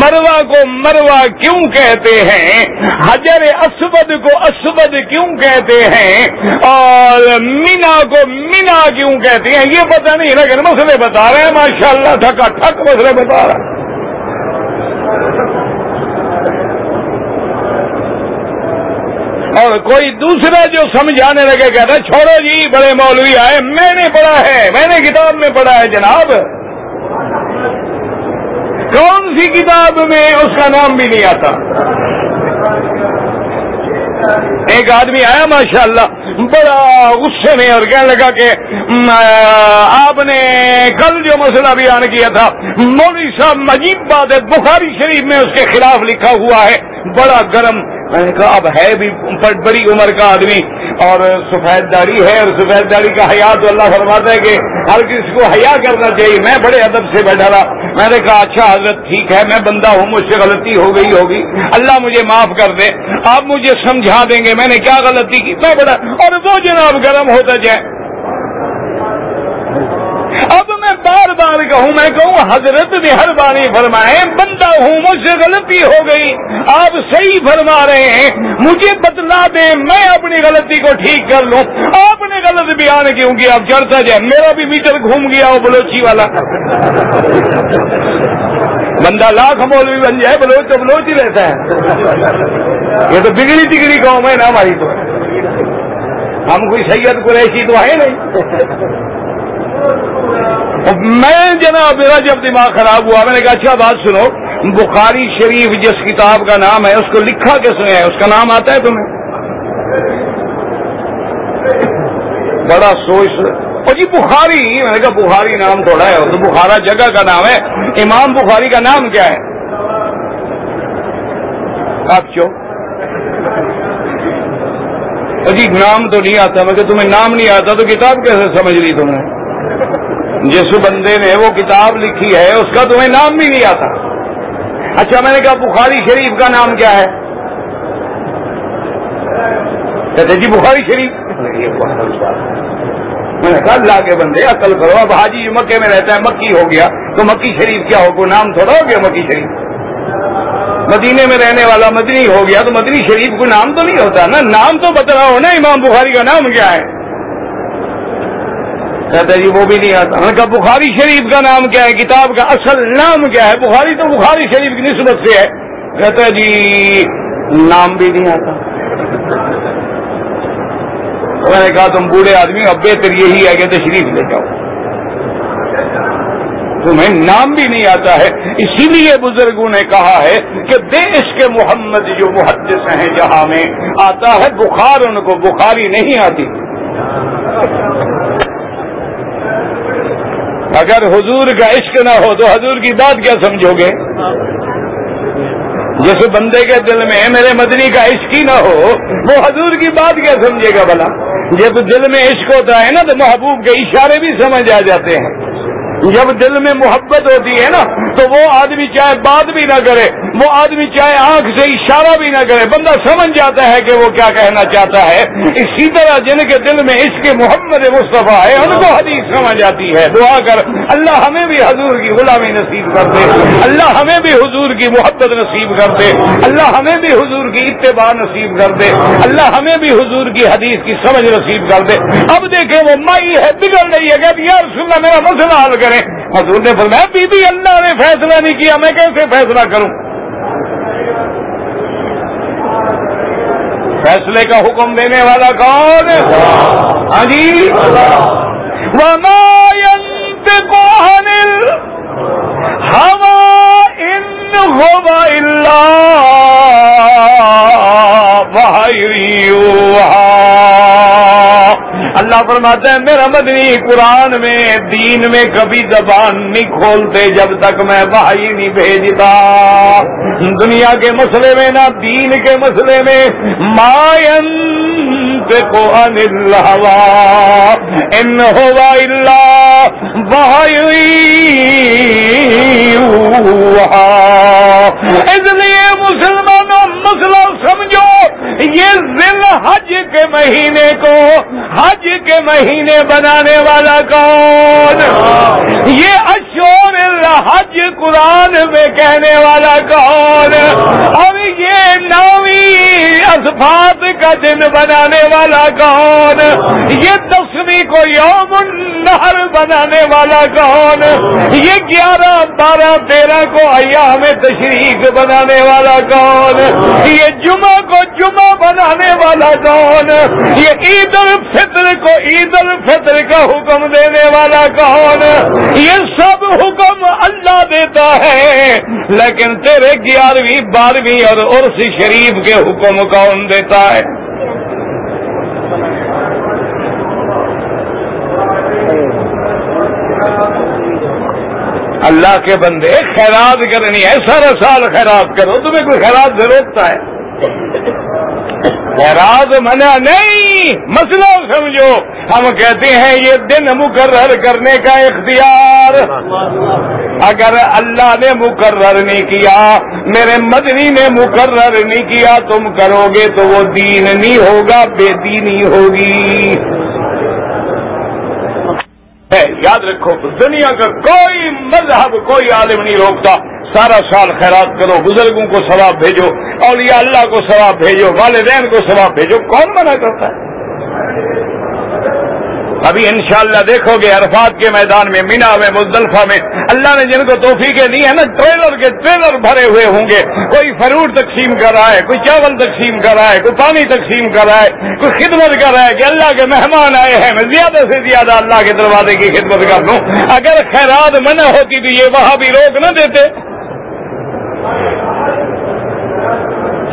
مروا کو مروا کیوں کہتے ہیں، حجر اسود کو اسود کیوں کہتے ہیں اور مینا کو مینا کیوں کہتے ہیں، یہ پتا نہیں، لیکن مسئلے بتا رہے ہیں ماشاء اللہ ٹھکا ٹھک مسئلے بتا رہے ہیں اور کوئی دوسرا جو سمجھانے لگے کہتا چھوڑو جی بڑے مولوی آئے، میں نے پڑھا ہے، میں نے کتاب میں پڑھا ہے جناب۔ کون سی کتاب میں اس کا نام بھی نہیں آتا؟ ایک آدمی آیا ماشاء اللہ بڑا غصے میں اور کہنے لگا کہ آپ نے کل جو مسئلہ بیان کیا تھا، مولوی صاحب مجیب بات ہے، بخاری شریف میں اس کے خلاف لکھا ہوا ہے، بڑا گرم میں نے کہا، اب ہے بھی بڑی عمر کا آدمی اور سفید داری ہے اور سفید داری کا حیا تو اللہ فرماتا ہے کہ ہر کسی کو حیا کرنا چاہیے۔ میں بڑے ادب سے بیٹھا رہا میں نے کہا اچھا حضرت، ٹھیک ہے، میں بندہ ہوں، مجھ سے غلطی ہو گئی ہوگی۔ اللہ مجھے معاف کر دے۔ آپ مجھے سمجھا دیں گے۔ میں نے کیا غلطی کی؟ میں بڑا، اور وہ جناب گرم ہوتا جائے۔ میں بار بار کہوں، میں کہوں، حضرت نے ہر بانی فرمائے بندہ ہوں مجھ سے غلطی ہو گئی، آپ صحیح فرما رہے ہیں، مجھے بتلا دیں، میں اپنی غلطی کو ٹھیک کر لوں۔ آپ نے غلط بیان کیوں کیا؟ اب چڑھتا جائے، میرا بھی میٹر گھوم گیا، وہ بلوچی والا۔ بندہ لاکھ مولوی بن جائے، بلوچ تو بلوچ ہی رہتا ہے۔ یہ تو بگڑی ٹگڑی قوم ہے نا ہماری تو۔ ہم کوئی سید قریشی تو ہے نہیں۔ میں جناب میرا جب دماغ خراب ہوا، میں نے کہا اچھا بات سنو، بخاری شریف جس کتاب کا نام ہے، اس کو لکھا کس نے اس کا نام آتا ہے تمہیں؟ بڑا سوچ اور جی بخاری، میں نے کہا بخاری نام تھوڑا ہے تو بخارا جگہ کا نام ہے۔ امام بخاری کا نام کیا ہے؟ آپ کیوں؟ جی نام تو نہیں آتا، میں کہ تمہیں نام نہیں آتا، تو کتاب کیسے سمجھ لی تم نے؟ جس بندے نے وہ کتاب لکھی ہے، اس کا تمہیں نام بھی نہیں آتا۔ اچھا میں نے کہا، بخاری شریف کا نام کیا ہے؟ کہتے جی بخاری شریف۔ میں نے کہا، اللہ کے بندے، عقل کرو۔ اب حاجی مکے میں رہتا ہے، مکی ہو گیا۔ تو مکی شریف کیا ہو؟ نام تھوڑا ہو گیا مکی شریف؟ مدینے میں رہنے والا مدنی ہو گیا، تو مدنی شریف کو نام تو نہیں ہوتا نا؟ نام تو بتا رہا ہو نا، امام بخاری کا نام کیا ہے؟ کہتا جی وہ بھی نہیں آتا۔ میں کہا بخاری شریف کا نام کیا ہے؟ کتاب کا اصل نام کیا ہے؟ بخاری تو بخاری شریف کی نسبت سے ہے۔ کہتا جی نام بھی نہیں آتا۔ میں نے کہا تم بوڑھے آدمی اب بہتر یہی ہے کہ تشریف لے جاؤ۔ تمہیں نام بھی نہیں آتا ہے۔ اسی لیے بزرگوں نے کہا ہے کہ دیش کے محمد جو محدث ہیں جہاں میں آتا ہے، بخار ان کو، بخاری نہیں آتی۔ اگر حضور کا عشق نہ ہو تو حضور کی بات کیا سمجھو گے؟ جس بندے کے دل میں میرے مدنی کا عشق ہی نہ ہو، وہ حضور کی بات کیا سمجھے گا بلا جب دل میں عشق ہوتا ہے نا، تو محبوب کے اشارے بھی سمجھ آ جاتے ہیں۔ جب دل میں محبت ہوتی ہے نا، تو وہ آدمی چاہے بات بھی نہ کرے وہ آدمی چاہے آنکھ سے اشارہ بھی نہ کرے، بندہ سمجھ جاتا ہے کہ وہ کیا کہنا چاہتا ہے۔ اسی طرح جن کے دل میں اس کے محمد مصطفیٰ ہے، ان کو حدیث سمجھ آتی ہے۔ دعا کر، اللہ ہمیں بھی حضور کی غلامی نصیب کر دے۔ اللہ ہمیں بھی حضور کی محبت نصیب کر دے۔ اللہ ہمیں بھی حضور کی اتباع نصیب کر دے۔ اللہ ہمیں بھی حضور کی حدیث کی سمجھ نصیب کر دے۔ اب دیکھیں، وہ مائی ہے بگڑ رہی ہے۔ کہ یار سننا میرا مسئلہ حل کریں۔ حضور نے فرمایا، بی بی، اللہ نے فیصلہ نہیں کیا، میں کیسے فیصلہ کروں؟ فیصلے کا حکم دینے والا کون ہاں جی۔ وما اللہ فرماتا ہے، میرا مدنی قرآن میں، دین میں کبھی زبان نہیں کھولتے جب تک میں بھائی نہیں بھیجتا۔ دنیا کے مسئلے میں نہ دین کے مسئلے میں مائن کو ان ہوا اللہ بھائی اس لیے مسلمانوں مسئلہ سمجھو، یہ ذل حج کے مہینے کو، حج کے مہینے بنانے والا کون؟ یہ اشور الحج قرآن میں کہنے والا کون؟ اور یہ نویں اسفات کا دن بنانے والا کون؟ یہ دسویں کو یوم النہر بنانے والا کون؟ یہ گیارہ، بارہ، تیرہ کو ایام تشریق بنانے والا کون؟ یہ جمعہ کو جمعہ بنانے والا کون؟ یہ عید الفطر کو عید الفطر کا حکم دینے والا کون؟ یہ سب حکم اللہ دیتا ہے، لیکن تیرے گیارہویں، بارہویں اور عرص شریف کے حکم کون دیتا ہے؟ اللہ کے بندے خیرات کرنی ہے سارا سال خیرات کرو، تمہیں کوئی خیرات سے روکتا ہے؟ خیرات منع نہیں، مسئلہ سمجھو۔ ہم کہتے ہیں یہ دن مقرر کرنے کا اختیار۔ اگر اللہ نے مقرر نہیں کیا، میرے مدنی نے مقرر نہیں کیا، تم کرو گے تو وہ دین نہیں ہوگا، بے دینی ہوگی۔ یاد رکھو، دنیا کا کوئی مذہب، کوئی عالم نہیں روکتا۔ سارا سال خیرات کرو، بزرگوں کو ثواب بھیجو، اولیاء اللہ کو ثواب بھیجو، والدین کو ثواب بھیجو، کون منع کرتا ہے؟ ابھی انشاءاللہ دیکھو گے عرفات کے میدان میں، مینا میں، مزدلفہ میں۔ اللہ نے جن کو توفیقیں دی ہیں نا، ٹریلر کے ٹریلر بھرے ہوئے ہوں گے۔ کوئی فروٹ تقسیم کر رہا ہے، کوئی چاول تقسیم کر رہا ہے، کوئی پانی تقسیم کر رہا ہے، کوئی خدمت کر رہا ہے کہ اللہ کے مہمان آئے ہیں۔ میں زیادہ سے زیادہ اللہ کے دروازے کی خدمت کر دوں۔ اگر خیرات منع ہوتی تو یہ وہاں بھی روک نہ دیتے۔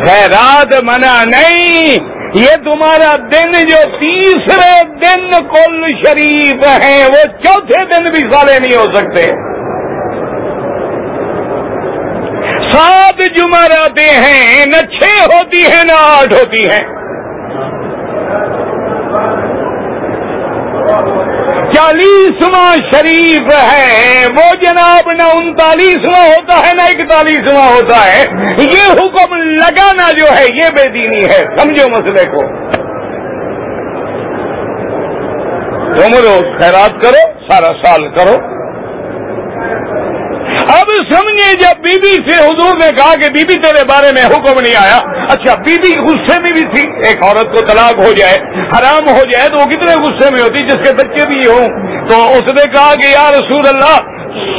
خیرات منع نہیں۔ یہ تمہارا دن جو تیسرے دن کل شریف ہیں، وہ چوتھے دن بھی سالے نہیں ہو سکتے۔ سات جمعراتے ہیں، نہ چھ ہوتی ہیں، نہ آٹھ ہوتی ہیں۔ چالیسواں شریف ہے، وہ جناب نہ انتالیسواں ہوتا ہے، نہ اکتالیسواں ہوتا ہے۔ یہ حکم لگانا جو ہے یہ بے دینی ہے، سمجھو مسئلے کو۔ تم روز خیرات کرو، سارا سال کرو۔ اب سمجھے جب بی بی سے حضور نے کہا کہ بی بی تیرے بارے میں حکم نہیں آیا۔ اچھا بی بی غصے میں بھی تھی۔ ایک عورت کو طلاق ہو جائے، حرام ہو جائے تو وہ کتنے غصے میں ہوتی، جس کے بچے بھی ہوں۔ تو اس نے کہا کہ یا رسول اللہ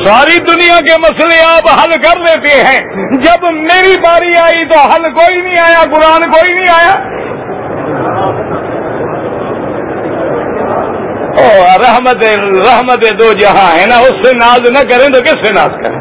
ساری دنیا کے مسئلے آپ حل کر لیتے ہیں۔ جب میری باری آئی تو حل کوئی نہیں آیا، قرآن کوئی نہیں آیا۔ رحمت رحمت دو جہاں ہے نا، اس سے ناز نہ کریں تو کس سے ناز کریں؟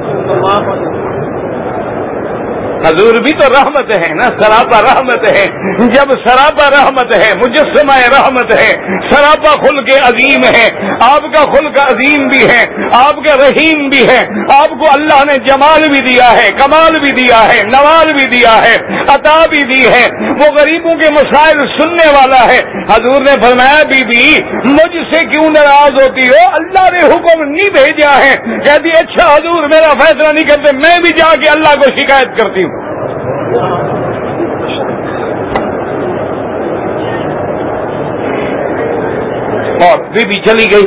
حضور بھی تو رحمت ہے نا، سراپا رحمت ہے۔ جب سراپا رحمت ہے، مجسمہ رحمت ہے۔ سراپا خل کے عظیم ہے۔ آپ کا خل کا عظیم بھی ہے، آپ کا رحیم بھی ہے۔ آپ کو اللہ نے جمال بھی دیا ہے، کمال بھی دیا ہے، نوال بھی دیا ہے، عطا بھی دی ہے۔ وہ غریبوں کے مسائل سننے والا ہے۔ حضور نے فرمایا، بی بی، مجھ سے کیوں ناراض ہوتی ہو؟ اللہ نے حکم نہیں بھیجا ہے۔ کہتی اچھا حضور، میرا فیصلہ نہیں کرتے، میں بھی جا کے اللہ کو شکایت کرتی ہوں۔ اور بی بی چلی گئی۔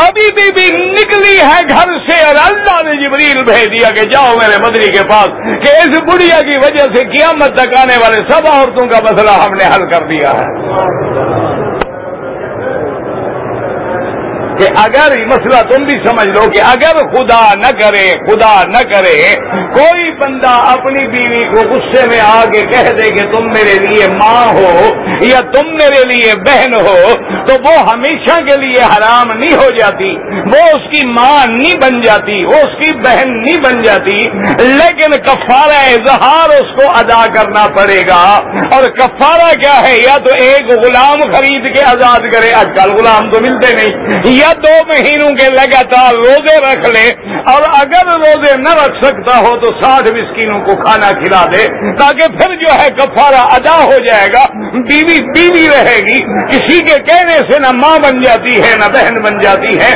ابھی بی بی نکلی ہے گھر سے اور اللہ نے جبریل بھیج دیا کہ جاؤ میرے مدری کے پاس کہ اس بڑھیا کی وجہ سے قیامت تک آنے والے سب عورتوں کا مسئلہ ہم نے حل کر دیا ہے۔ کہ اگر مسئلہ تم بھی سمجھ لو کہ اگر خدا نہ کرے، خدا نہ کرے، کوئی بندہ اپنی بیوی کو غصے میں آ کے کہہ دے کہ تم میرے لیے ماں ہو یا تم میرے لیے بہن ہو، تو وہ ہمیشہ کے لیے حرام نہیں ہو جاتی، وہ اس کی ماں نہیں بن جاتی، وہ اس کی بہن نہیں بن جاتی، لیکن کفارہ اظہار اس کو ادا کرنا پڑے گا۔ اور کفارہ کیا ہے؟ یا تو ایک غلام خرید کے آزاد کرے، آج کل غلام تو ملتے نہیں۔ یا دو مہینوں کے لگاتار روزے رکھ لے، اور اگر روزے نہ رکھ سکتا ہو تو ساٹھ مسکینوں کو کھانا کھلا دے، تاکہ پھر جو ہے کفارہ ادا ہو جائے گا، بیوی بیوی رہے گی، کسی کے کہنے سے نہ ماں بن جاتی ہے، نہ بہن بن جاتی ہے۔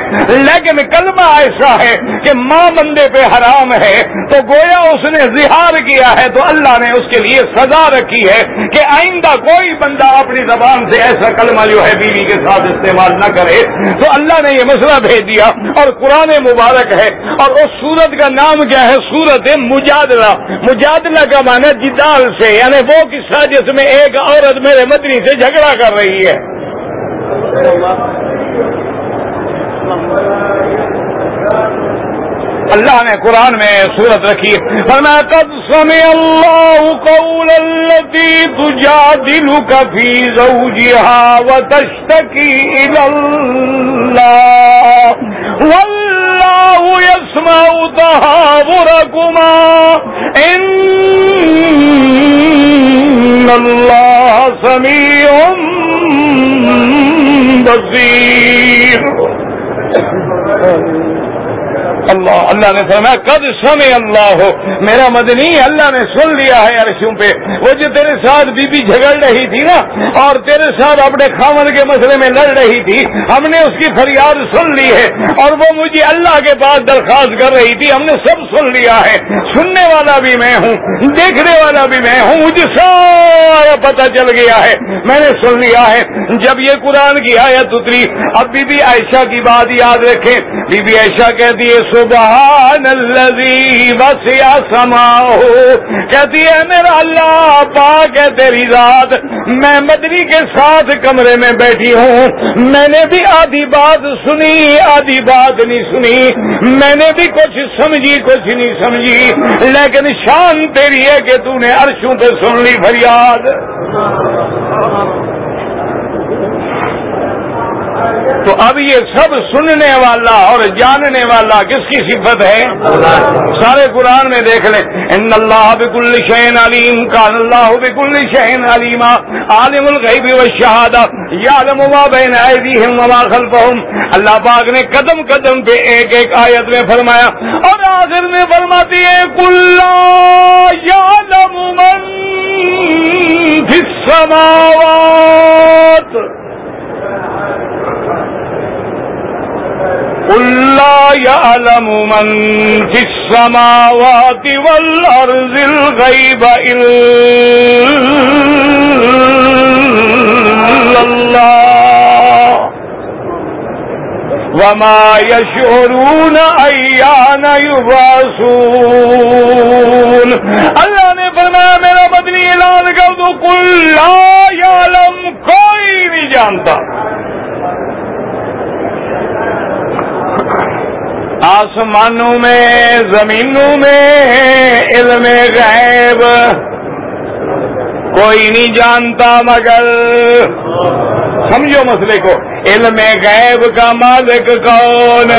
لیکن کلمہ ایسا ہے کہ ماں بندے پہ حرام ہے، تو گویا اس نے زہار کیا ہے، تو اللہ نے اس کے لیے سزا رکھی ہے کہ آئندہ کوئی بندہ اپنی زبان سے ایسا کلمہ جو ہے بیوی کے ساتھ استعمال نہ کرے۔ تو اللہ نے یہ مسئلہ بھیج دیا اور قرآن مبارک ہے اور اس سورت کا نام کیا ہے سورت مجادلہ۔ مجادلہ کا معنی جدال سے یعنی وہ قصہ جس میں ایک عورت میرے مدنی سے جھگڑا کر رہی ہے۔ اللہ نے قرآن میں صورت رکھی فرما قد سمع اللہ قول التي تجادلك في زوجها وتشتكي إلى الله والله يسمع تهاوركما إن الله سميع بصير اللہ اللہ نے فرمایا، قد سمے اللہ. ہو میرا مدنی اللہ نے سن لیا ہے عرشوں پہ. وہ جو تیرے ساتھ بی بی جھگڑ رہی تھی نا، اور تیرے ساتھ اپنے خامن کے مسئلے میں لڑ رہی تھی، ہم نے اس کی فریاد سن لی ہے. اور وہ مجھے اللہ کے پاس درخواست کر رہی تھی، ہم نے سب سن لیا ہے. سننے والا بھی میں ہوں، دیکھنے والا بھی میں ہوں، مجھے سارا پتہ چل گیا ہے، میں نے سن لیا ہے۔ جب یہ قرآن کی آیت اتری، اب بی بی عائشہ کی بات یاد رکھیں۔ بی بی عائشہ کہتی ہے، سبحان الذي وسع سماؤ کہتی ہے، میرا اللہ پاک ہے تیری ذات۔ میں مدنی کے ساتھ کمرے میں بیٹھی ہوں۔ میں نے بھی آدھی بات سنی، آدھی بات نہیں سنی۔ میں نے بھی کچھ سمجھی، کچھ نہیں سمجھی۔ لیکن شان تیری ہے کہ تو نے عرشوں پہ سن لی فریاد۔ تو اب یہ سب سننے والا اور جاننے والا کس کی صفت ہے؟ سارے قرآن میں دیکھ لیں۔ ان اللہ بکل شہین علیم، کان اللہ بکل شہین علیما۔ عالم الغیب و شہادہ یعلم ما بین ایدیہم وما خلفہم۔ اللہ پاک نے قدم قدم پہ ایک ایک آیت میں فرمایا۔ اور آخر میں فرماتی ہے کلا یعلم من فی السماوات لا يعلم من في السماوات والأرض الغيب إلا الله۔ وما يشعرون أيان يباسون اللہ نے فرمایا، میرا بدنی اعلان کر دو کل لا یعلم کوئی نہیں جانتا۔ آسمانوں میں، زمینوں میں علم غیب، کوئی نہیں جانتا، مگر سمجھو مسئلے کو۔ علم غیب کا مالک کون؟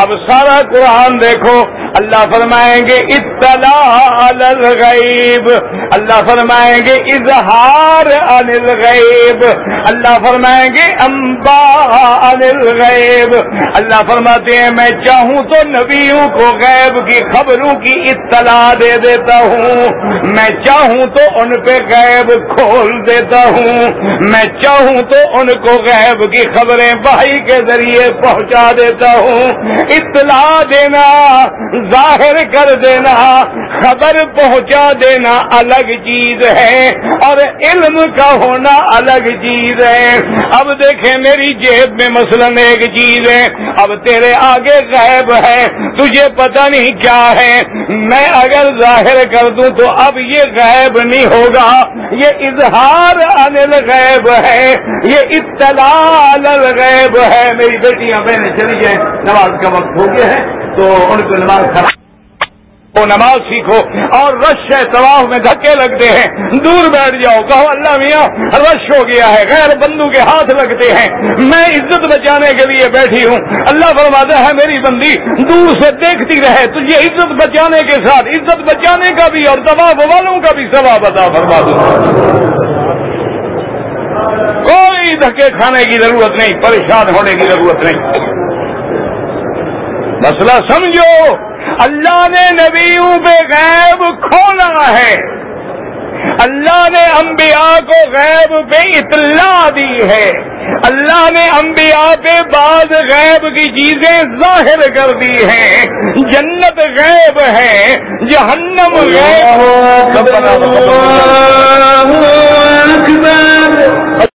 اب سارا قرآن دیکھو، اللہ فرمائیں گے، اطلاع الغیب۔ اللہ فرمائیں گے، اظہار عن الغیب۔ اللہ فرمائیں گے امبا عن الغیب۔ اللہ فرماتے ہیں، میں چاہوں تو نبیوں کو غیب کی خبروں کی اطلاع دے دیتا ہوں۔ میں چاہوں تو ان پہ غیب کھول دیتا ہوں۔ میں چاہوں تو ان کو غیب کی خبریں بھائی کے ذریعے پہنچا دیتا ہوں۔ اطلاع دینا، ظاہر کر دینا، خبر پہنچا دینا الگ چیز ہے اور علم کا ہونا الگ چیز ہے۔ اب دیکھیں میری جیب میں مثلا ایک چیز ہے۔ اب تیرے آگے غائب ہے، تجھے پتہ نہیں کیا ہے۔ میں اگر ظاہر کر دوں تو اب یہ غائب نہیں ہوگا۔ یہ اظہار انل غیب ہے۔ یہ اطلاع الغیب ہے، میری بیٹیاں بہنیں چلی جائیں نماز کا وقت ہو گیا ہے، تو ان کو نماز خراب وہ نماز سیکھو اور رش ہے، طواف میں دھکے لگتے ہیں، دور بیٹھ جاؤ، کہو اللہ میاں، رش ہو گیا ہے، غیر بندو کے ہاتھ لگتے ہیں۔ میں عزت بچانے کے لیے بیٹھی ہوں۔ اللہ فرماتا ہے، میری بندی دور سے دیکھتی رہے، تجھے عزت بچانے کے ساتھ، عزت بچانے کا بھی اور طواف والوں کا بھی سوا بتا فرما دوں۔ کوئی دھکے کھانے کی ضرورت نہیں پریشان ہونے کی ضرورت نہیں۔ مسئلہ سمجھو اللہ نے نبیوں پہ غیب کھولا ہے۔ اللہ نے انبیاء کو غیب پہ اطلاع دی ہے۔ اللہ نے انبیاء پہ بعض غیب کی چیزیں ظاہر کر دی ہیں۔ جنت غیب ہے جہنم غیب۔